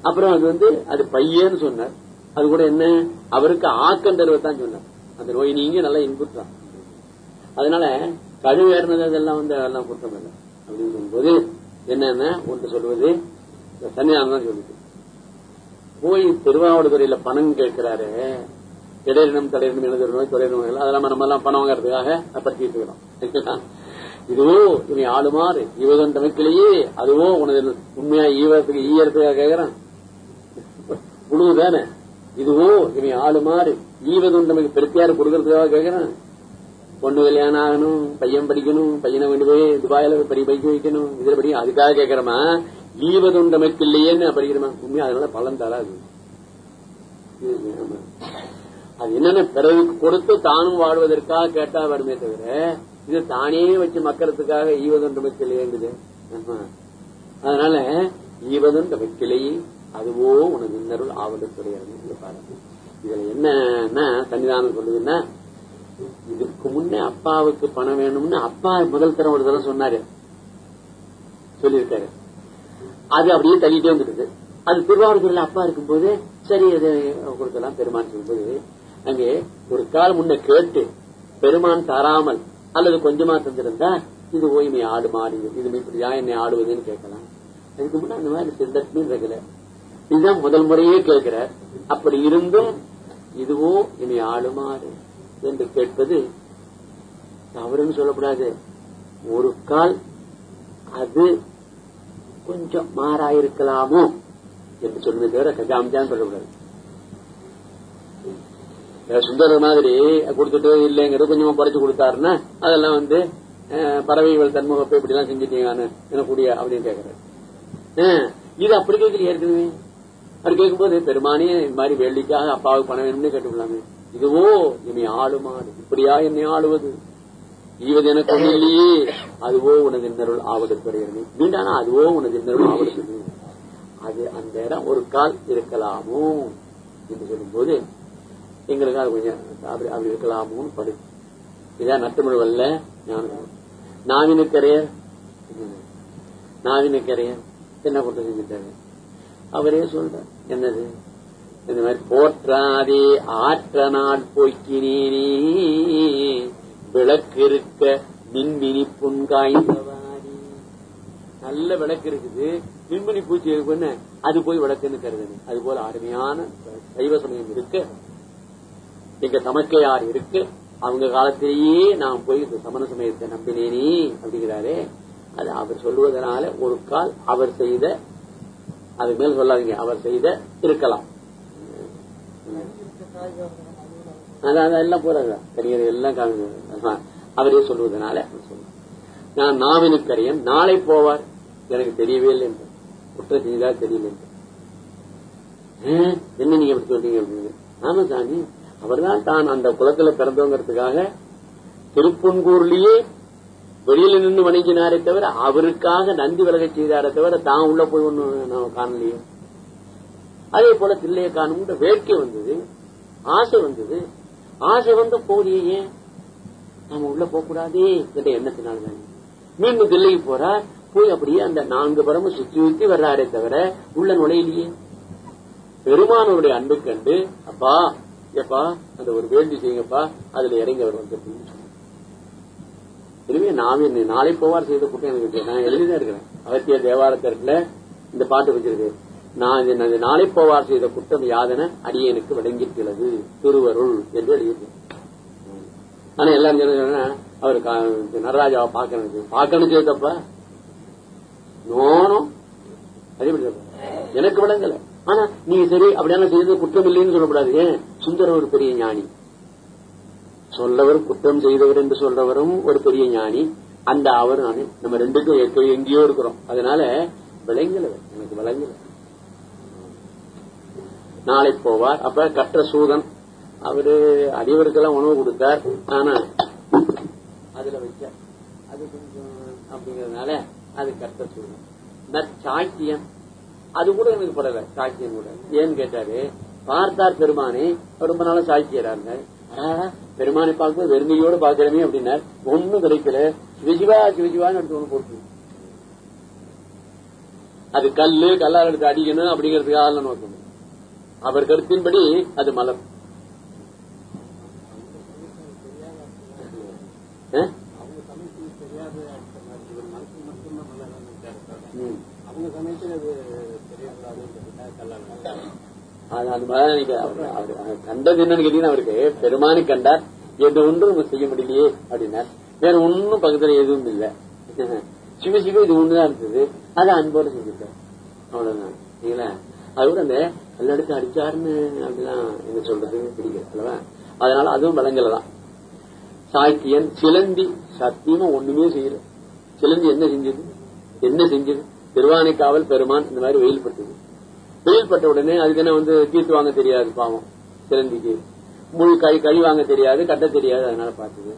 அப்புறம் அது வந்து அது பையன்னு சொன்னார். அது கூட என்ன? அவருக்கு ஆக்கம் தான் சொன்னார். அந்த நோய் நீங்க நல்லா இன்புற்றான் அதனால கழுவேறினது அதெல்லாம் வந்து அதெல்லாம் குற்றம் இல்லை அப்படின்னு சொல்லும்போது என்னென்ன? ஒன்று சொல்வது தனியார் தான் சொல்லுது. போய் திருவாவடுதுறையில பணம் கேட்கிறாரு இடையினம் தலையிடம் எழுதுற நோய் தொலை அதெல்லாம் நம்ம எல்லாம் பணம் வாங்கறதுக்காக படிச்சுட்டு இருக்கிறோம் இதுவோ இனி ஆளுமாறு ஈவதன் தமிழ்க்கிலேயே அதுவோ உனது உண்மையா ஈவத்துக்கு ஈயறதுக்காக கேட்கறேன்? குழுவுதானே இதுவோ இனி ஆளுமாறு ஈவதும் நமக்கு பெருத்தியாரு கொடுக்கறதுக்காக கேட்கறான்? பொண்ணு கல்யாணம் ஆகணும் பையன் படிக்கணும் பையனை கொண்டு போய் துபாயில படி படிக்க வைக்கணும். இதுல படி அதுக்காக கேட்கறமா? ஈவதுண்டமைக்கு இல்லையேன்னு படிக்கிறமா? உண்மையா அதனால பலன் தராது. அது என்னன்னா பிறகு கொடுத்து தானும் வாழ்வதற்காக கேட்டா வருமே தவிர இது தானே வச்சு மக்களுக்காக ஈவதும் நமக்கு இல்லையேங்குது. அதனால ஈவதும் நமக்கிளையே அதுவோ உனது இன்னருள் ஆவலுக்குடையது பாருங்க. இதுல என்னன்னா சன்னிதானம் சொல்லுதுன்னா இதுக்கு முன்னே அப்பாவுக்கு பணம் வேணும்னு அப்பா முதல் தரம் ஒரு தடவை சொன்னாரு. சொல்லியிருக்காரு. அது அப்படியே தள்ளிட்டே வந்துடுது. அது திருவாரூர்ல அப்பா இருக்கும்போது சரி அது கொடுக்கலாம் பெருமான் சொல்லும்போது அங்கே ஒரு கால் முன்ன கேட்டு பெருமான் தராமல் அல்லது கொஞ்சமா தந்திருந்தா இது ஓய்மை ஆடு மாடு இது இப்படியா என்னை ஆடுவதுன்னு கேட்கலாம். அதுக்கு முன்னாடி அந்த மாதிரி சிந்தட்னு இருக்கல. இதுதான் முதல் முறையே கேட்கிற அப்படி இருந்தும் இதுவோ இனி ஆளுமாறு என்று கேட்பது தவறுன்னு சொல்லக்கூடாது. ஒரு கால் அது கொஞ்சம் மாறாயிருக்கலாமோ என்று சொல்லுமே தவிர கஜாமிஜான்னு சொல்லக்கூடாது. சுந்தர மாதிரி கொடுத்துட்டு இல்லைங்கிறது கொஞ்சமா குறைச்சு கொடுத்தாருன்னா அதெல்லாம் வந்து பறவைகள் தன்முகப்பை இப்படி எல்லாம் செஞ்சுட்டீங்கன்னு எனக்கூடிய அப்படின்னு கேட்கறாரு. இது அப்படி கேட்கல ஏற்கனவே. அப்படி கேட்கும்போது பெருமானே இந்த மாதிரி வேள்விக்காக அப்பாவுக்கு பணம் வேணும்னு கேட்டுக்கலாமே இதுவோ என்னை ஆளுமாறு. இப்படியா என்னை ஆளுவது? ஈவது எனக்கு ஒண்ணு இல்லையே. அதுவோ உனது இன்னருள் ஆவடுத்துறையணி மீண்டானா அதுவோ உனது இன்னருள் ஆவடுத்து அது அந்த இடம் ஒரு கால் இருக்கலாமோ என்று சொல்லும்போது எங்களுக்கு அது கொஞ்சம் அப்படி அப்படி இருக்கலாமோன்னு படு. இதான் நட்டுமிழவல்ல ஞானம். நாவினுக்கரையர் நாவினுக்கரையர் என்ன கொண்டு செஞ்சுட்டாரு. அவரே சொல்ற என்னது? இந்த மாதிரி போற்றாதே ஆற்ற நாள் போக்கினேனே விளக்கு இருக்க மின்மினி புண்காய்ந்தவாரி நல்ல விளக்கு இருக்குது மின்மினி பூச்சி இருக்குன்னு அது போய் விளக்குன்னு கருதுனு அது போல அருமையான சைவ சமயம் இருக்கு. இங்க தமக்கையார் இருக்கு. அவங்க காலத்திலேயே நான் போய் இந்த சமண சமயத்தை நம்பினேனே அப்படிங்கிறாரே. அது அவர் சொல்லுவதனால ஒரு கால் அவர் செய்த அது மேல் சொல்லாதீங்க அவர் செய்த இருக்கலாம். அதான் எல்லாம் போறாங்க கரியர் எல்லாம் அவரே சொல்வதனால நான் நாவினுக்கரையன் நாளை போவார். எனக்கு தெரியவே இல்லை என்று. குற்றம் செய்தா தெரியல என்ன நீங்க எப்படி சொல்றீங்க அப்படின்னு. ஆமா சாமி. அவர்தான் தான் அந்த குளத்துல பிறந்தவங்கிறதுக்காக திருப்பன்கூர்லயே வெளியில நின்று வணங்கினாரே தவிர அவருக்காக நந்தி விலகை செய்தாரே தவிர தான் உள்ள போய் ஒண்ணு நான் காணலையே. அதே போல தில்லையை காணும் வேட்கை வந்தது ஆசை வந்தது. ஆசை வந்த போதிய ஏன்? நாம உள்ள போகக்கூடாதே கூடாதே என்ற எண்ணத்தினால்தான். மீண்டும் தில்லைக்கு போறார். போய் அப்படியே அந்த நான்கு பரமும் சுத்தி சுத்தி வர்றாரே தவிர உள்ள நுழையிலேயே. பெருமானவருடைய அன்பு கண்டு அப்பா எப்பா அந்த ஒரு வேள்வி செய்யுங்கப்பா அதுல இறங்கி அவர் வந்து எனவே நாம் என்ன நாளை போவார் செய்த கூட்டம் எனக்கு நான் எழுதிதான் இருக்கிறேன். அவத்திய தேவாரத்திற்குல இந்த பாட்டு வச்சிருக்கு. நான் நாளை போவார் செய்த குற்றம் யாதென அடியனுக்கு விளங்கிட்டுள்ளது திருவருள் என்று எழுதியிருக்கேன் ஆனா எல்லாரும் அவர் நடராஜாவை பார்க்கணும் பார்க்கணும் செய்தப்ப நோனும் எனக்கு விளங்கல. ஆனா நீங்க சரி அப்படியான செய்தது குற்றம் இல்லைன்னு சொல்லக்கூடாது. ஏன்? சுந்தரம் ஒரு பெரிய ஞானி. சொல்லவர் குற்றம் செய்தவர் என்று சொல்றவரும் ஒரு பெரிய ஞானி. அந்த அவர் நானு நம்ம ரெண்டுக்கும் எங்கேயோ இருக்கிறோம். அதனால விளங்கல. எனக்கு விளங்கல. நாளை போவார். அப்ப கற்ற சூதன் அவரு அடிவருக்கெல்லாம் உணவு கொடுத்தார். ஆனா அதுல வச்சார் அது கொஞ்சம் அப்படிங்கறதுனால அது கற்ற சூதன் நற்சாக்கியம் அது கூட எனக்கு படல சாக்கியம் கூட. ஏன்னு கேட்டாரு பார்த்தார் பெருமானே ரொம்ப நாள சாக்கியரா இருந்தார் பெருமானை பார்க்கும்போது வெறுமையோடு பாக்கிறமே அப்படின்னார். ஒண்ணும் கிடைக்கல. சிவசிவா சிவசிவான்னு எடுத்து ஒண்ணு போட்டு. அது கல்லு கல்லால் எடுத்து அடிக்கணும் அப்படிங்கறதுக்காக நோக்கணும் அவர் கருத்தின்படி அது மலர் அவங்க கண்டது என்னன்னு கேட்டீங்கன்னா அவருக்கு பெருமானி கண்டார். எது ஒன்றும் நம்ம செய்ய முடியலையே அப்படின்னார். வேற ஒன்னும் பக்கத்துல எதுவும் இல்ல. சிவ சிவ இது ஒண்ணுதான் இருந்தது. அதை அன்போட செஞ்சுட்டார் அவ்வளவுதான். சரிங்களா அதோட அந்த கல்லெடுத்து அடிச்சாருன்னு அப்படிலாம் என்ன சொல்றது பிடிக்கல அல்லவா? அதனால அதுவும் விளங்கலதான் சாக்கியன் சிலந்தி சத்தியமா ஒண்ணுமே செய்யல. சிலந்தி என்ன செஞ்சது? என்ன செஞ்சது? திருவானைக்காவல் பெருமான் இந்த மாதிரி வெயில் பட்டது. வெயில் பட்ட உடனே அதுக்கு என்ன வந்து தீர்த்து வாங்க தெரியாது பாவம் சிலந்திக்கு. முழு கை கழி வாங்க தெரியாது கட்ட தெரியாது அதனால பார்த்தது.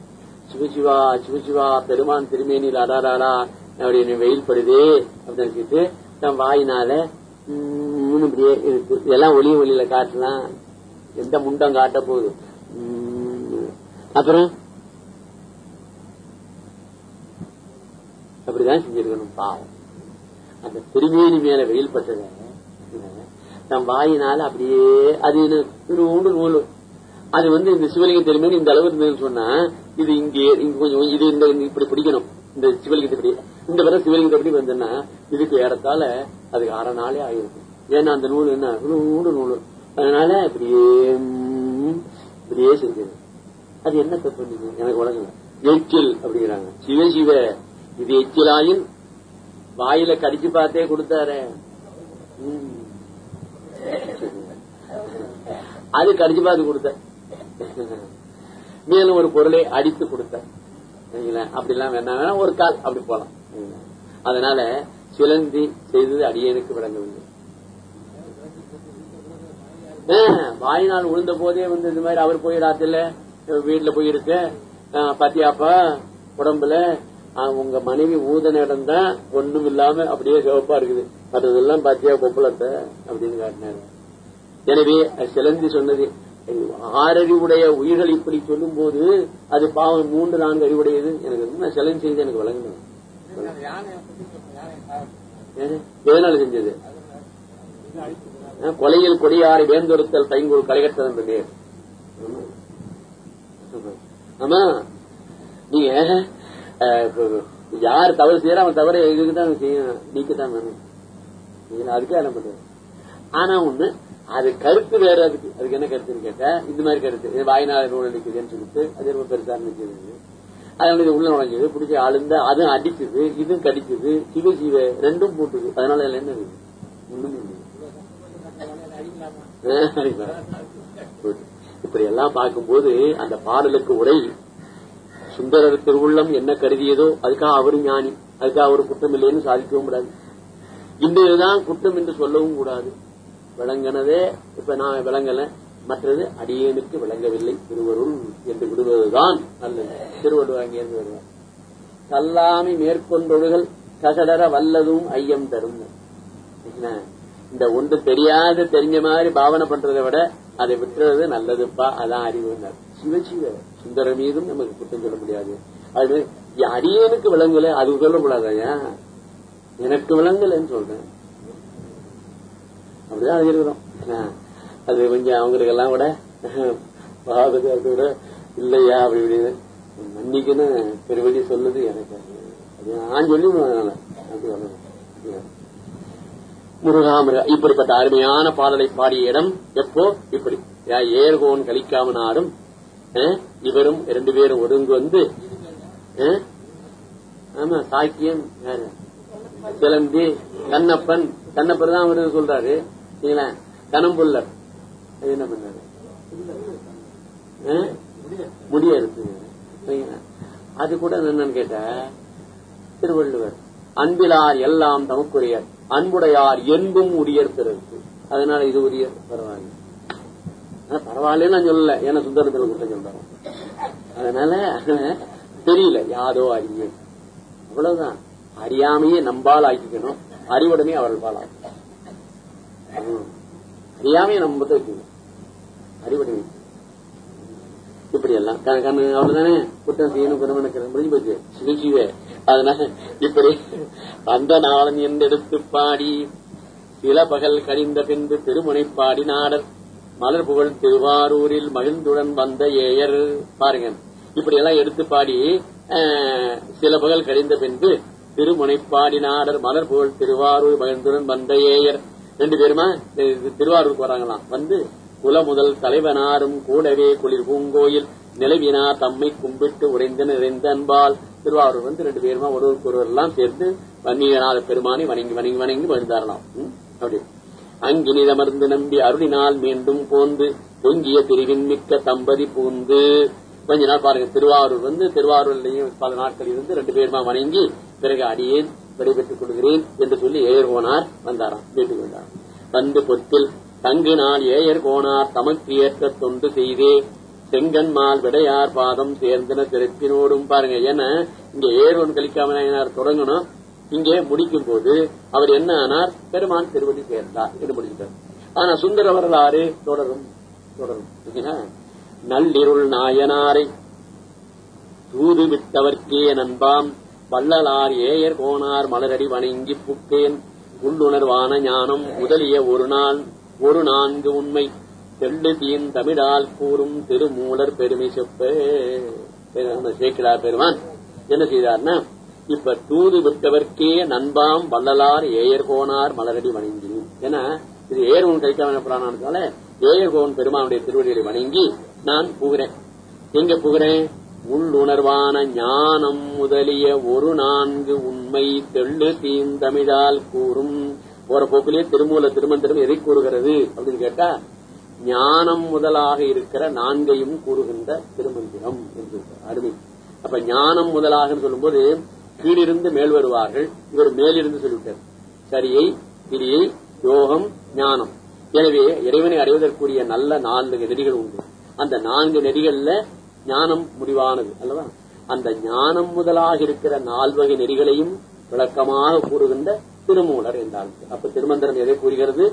சிவசிவா சிவசிவா பெருமான் திருமேனியில் அடாராடா அப்படின்னு வெயில் படுதே அப்படின்னு சொல்லிட்டு தன் வாயினால உம்முன்னு இப்படியே இருக்கு. இதெல்லாம் ஒளி ஒளியில காட்டலாம் எந்த முண்டம் காட்ட போகுது? அப்புறம்? அப்படிதான் செஞ்சிருக்கணும் பாவம். அந்த திருமேனி மேல வெயில் பட்டத நம் வாயினால அப்படியே அது நூண்டு நூலு. அது வந்து இந்த சிவலிங்க திருமேனி இந்த அளவு இருந்ததுன்னு சொன்னா இது இங்கே இங்க கொஞ்சம் இது இந்த இப்படி பிடிக்கணும். இந்த சிவலிங்கத்தை இப்படி இந்த வரை சிவலிங்கத்தை எப்படி வந்ததுன்னா இதுக்கு ஏறத்தால அதுக்கு அரை நாளே ஆயிருக்கும். ஏன்னா அந்த நூல் என்ன? நூடு நூல். அதனால இப்படியே இப்படியே செஞ்சது அது என்ன தப்பு நீங்க? எனக்கு வழங்கல எச்சில் அப்படிங்கிறாங்க. சிவ சிவ. இது எச்சிலாயின் வாயில கடிச்சு பார்த்தே கொடுத்தாரு. அது கடிச்சு பார்த்து கொடுத்த மேலும் ஒரு பொருளை அடித்து கொடுத்த அப்படி அப்படிலாம் வேணாம் வேணா ஒரு கால் அப்படி போலாம். அதனால சிலந்தி செய்தது அடியனுக்கு விளங்கவில்லை. வாயினால் விழுந்த போதே வந்து இந்த மாதிரி அவர் போய் ராத்திரில வீட்டுல போயிருக்க பாத்தியாப்பா உடம்புல உங்க மனைவி ஊதன இடம் தான் ஒண்ணும் இல்லாம அப்படியே சிவப்பா இருக்குது. மற்றதெல்லாம் பாத்தியா பொப்பலத்தை அப்படின்னு காட்டினாரு. எனவே சிலந்தி சொன்னது ஆறறிவுடைய உயிர்கள் இப்படி சொல்லும் போது அது பாவம் மூன்று நான்கு அறிவுடையது. எனக்கு சிலந்தி செய்து எனக்கு வழங்கணும்? எதனால செஞ்சது? கொலையில் கொடியாரை வேந்தொருத்தல் பைங்கூர் என்று பேர். ஆமா. நீங்க யார் தவறு செய்யற அவன் தவறு இதுக்குதான் செய்யணும் நீக்கத்தான் வேணும். நீங்க அதுக்கே என்ன பண்றது ஆனா ஒண்ணு அது கருத்து வேற அதுக்கு. அதுக்கு என்ன கருத்துன்னு கேட்டா இந்த மாதிரி கருத்து. வாய்நாள் நூல் அடிக்குதுன்னு சொல்லிட்டு அது ரொம்ப பெருசா நினைச்சது அதனால இது உள்ள நுழைஞ்சது பிடிச்சி அழுந்த அதுவும் அடிக்குது இதுவும் கடிக்குது சிவ சிவ ரெண்டும் போட்டுது. அதனால என்ன இருக்கு இல்லை. இப்படி எல்லாம் பார்க்கும்போது அந்த பாடலுக்கு உரை சுந்தரர் திருவுள்ளம் என்ன கருதியதோ அதுக்காக அவரும் ஞானி அதுக்காக அவரு குற்றம் இல்லைன்னு சாதிக்கவும் கூடாது. இந்த இதுதான் குற்றம் என்று சொல்லவும் கூடாது. விளங்கினதே இப்ப நான் விளங்கல மற்றது அடியேனுக்கு விளங்கவில்லை திருவருள் என்று விடுவதுதான் நல்லது. திருவள்ளுவர் அங்கிருந்து வருவார் கல்லாமை மேற்கொண்டொழுகள் கசடர வல்லதும் ஐயம் தரும். என்ன? இந்த ஒன்று தெரியாத தெரிஞ்ச மாதிரி பாவனை பண்றதை விட அதை விட்டுறது நல்லதுப்பா அதான் அறிவுனர் சிவசிவ சுந்தர மீதும் நமக்கு குற்றம் சொல்ல முடியாது. அது அடியனுக்கு விளங்கல அது சொல்லக்கூடாதயா எனக்கு விளங்கலன்னு சொல்றேன். அப்படிதான் அது இருக்கிறோம் அது கொஞ்சம் அவங்களுக்கு எல்லாம் கூட பாவது அது கூட இல்லையா அப்படி இப்படின்னு மன்னிக்கணும் பெருவழி சொல்லுது எனக்கு. அது நான் சொல்லி அப்படி சொல்லணும் இப்படிப்பட்ட அருமையான பாடலை பாடிய இடம் எப்போ? இப்படி. ஏர்கோன் கலிக்காம நாடும் இவரும் ரெண்டு பேரும் ஒருங்கு வந்து ஆமா சாக்கியம் கிளம்பி சிலந்தி கண்ணப்பன் கண்ணப்பர் தான் அவரு சொல்றாரு. கனம்புள்ளர் என்ன பண்ணாரு? முடிய இருக்கு. அது கூட என்னன்னு கேட்டா திருவள்ளுவர் அன்பிலார் எல்லாம் தமக்குரியர். அன்புடையார் என்பும் உரியர் பிறகு அதனால இது உரியர் பரவாயில்ல. ஆனா பரவாயில்லன்னு நான் சொல்லல. ஏன்னா சுந்தரத்தில் குற்றம் சொல்றோம் அதனால தெரியல. யாதோ அறிய அவ்வளவுதான். அறியாமையே நம்பால் ஆக்கிக்கணும். அறிவுடனே அவர்கள் பாலாம் அறியாமையை நம்ப மட்டும் வைக்கணும். அறிவுடனே இப்படி எல்லாம் கண்ணு அவ்வளவுதானே? குற்றம் செய்யணும் பெருமனுக்கு முடிஞ்சு போச்சு. சிவஜீவே அதனால இப்படி அந்த நாளன் என்றெடுத்து பாடி சில பகல் கழிந்த பின்பு திருமுனை பாடி நாடர். மலர் புகழ் திருவாரூரில் மகிழ்ந்துடன் வந்த ஏயர். பாருங்க. இப்படி எல்லாம் எடுத்து பாடி சில பகல் கழிந்த பின்பு திருமுனைப்பாடி நாடர். மலர் புகழ் திருவாரூர் மகிழ்ந்துடன் வந்த ஏயர். ரெண்டு பேருமா? திருவாரூருக்கு வராங்களாம். வந்து குல முதல் தலைவனாரும் கூடவே குளிர் பூங்கோயில் நிலவினா தம்மை கும்பிட்டு உறைந்து நிறைந்த அன்பால். திருவாரூர் வந்து ரெண்டு பேருமா ஒருவருக்கு ஒருவர் எல்லாம் சேர்ந்து வன்னியநாத பெருமானை வணங்கி வணங்கி வணங்கி வந்தாரலாம் அப்படி. அங்கினிதமர்ந்து நம்பி அருளினால் மீண்டும் போந்து பொங்கிய பிரிவின் மிக்க தம்பதி பூந்து. கொஞ்ச நாள் பாருங்க திருவாரூர் வந்து திருவாரூர்லயும் பல நாட்கள் இருந்து ரெண்டு பேருமா வணங்கி பிறகு அடியேன் விடைபெற்றுக் கொள்கிறேன் என்று சொல்லி ஏர் போனார் வந்தாராம் வீட்டுக்கு வந்தார் வந்து பொத்தில் தங்கு நாள் ஏயர் கோனார் தமக்கு ஏற்க தொண்டு செய்தே செங்கன்மால் விடையார் பாதம் சேர்ந்தன திருப்பினோடும் பாருங்க. ஏன்னா இங்க ஏறுவன் கலிக்காம தொடங்கணும். இங்கே முடிக்கும் போது அவர் என்ன ஆனார்? பெருமான் திருவடி சேர்ந்தார் என்று முடிச்சிட்டார். ஆனா சுந்தர வரலாறு தொடரும் தொடரும். சரிங்களா? நள்ளிருள் நாயனாரை தூது விட்டவர்க்கே நண்பாம் வள்ளலார் ஏயர் கோனார் மலரடி வணங்கி புக்கேன் உள்ளுணர்வான ஞானம் முதலிய ஒரு நாள் ஒரு நான்கு உண்மை. தெள்ளு தீன் தமிழால் கூறும் திருமூலர் பெருமை செப்ப. சேக்கிடார் பெருமான் என்ன செய்தார்னா இப்ப தூது விட்டவர்க்கே நண்பாம் வள்ளலார் ஏயர் கோனார் மலரடி வணங்கி ஏன்னா இது ஏர்வன் கைக்காவன புராணத்தால ஏயர்கோன் பெருமானுடைய திருவடிகளை வணங்கி நான் புகிறேன். எங்க புகிறேன்? உள்ளுணர்வான ஞானம் முதலிய ஒரு நான்கு உண்மை தெள்ளு தீந்தமிழால் கூறும் போற போக்கிலே திருமூல திருமந்திரம் எதை கூறுகிறது அப்படின்னு கேட்டா ஞானம் முதலாக இருக்கிற நான்கையும் கூறுகின்ற திருமந்திரம் என்று அருமை. அப்ப ஞானம் முதலாக சொல்லும்போது கீழிருந்து மேல் வருவார்கள். இவர் மேலிருந்து சொல்லிவிட்டார். சரியை பிரியை யோகம் ஞானம். எனவே இறைவனை அடைவதற்குரிய நல்ல நான்கு நெறிகள் உண்டு. அந்த நான்கு நெறிகள்ல ஞானம் முடிவானது அல்லவா? அந்த ஞானம் முதலாக இருக்கிற நால்வகை நெறிகளையும் விளக்கமாக கூறுகின்ற திருமூலர் என்றார் அப்ப திருமந்திரம் எதை கூறுகிறது?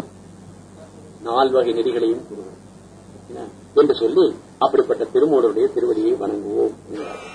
நால்வகை நெறிகளையும் கூறுகிறது. என்று சொல்லி அப்படிப்பட்ட திருமூலருடைய திருவடியை வணங்குவோம். என்றார்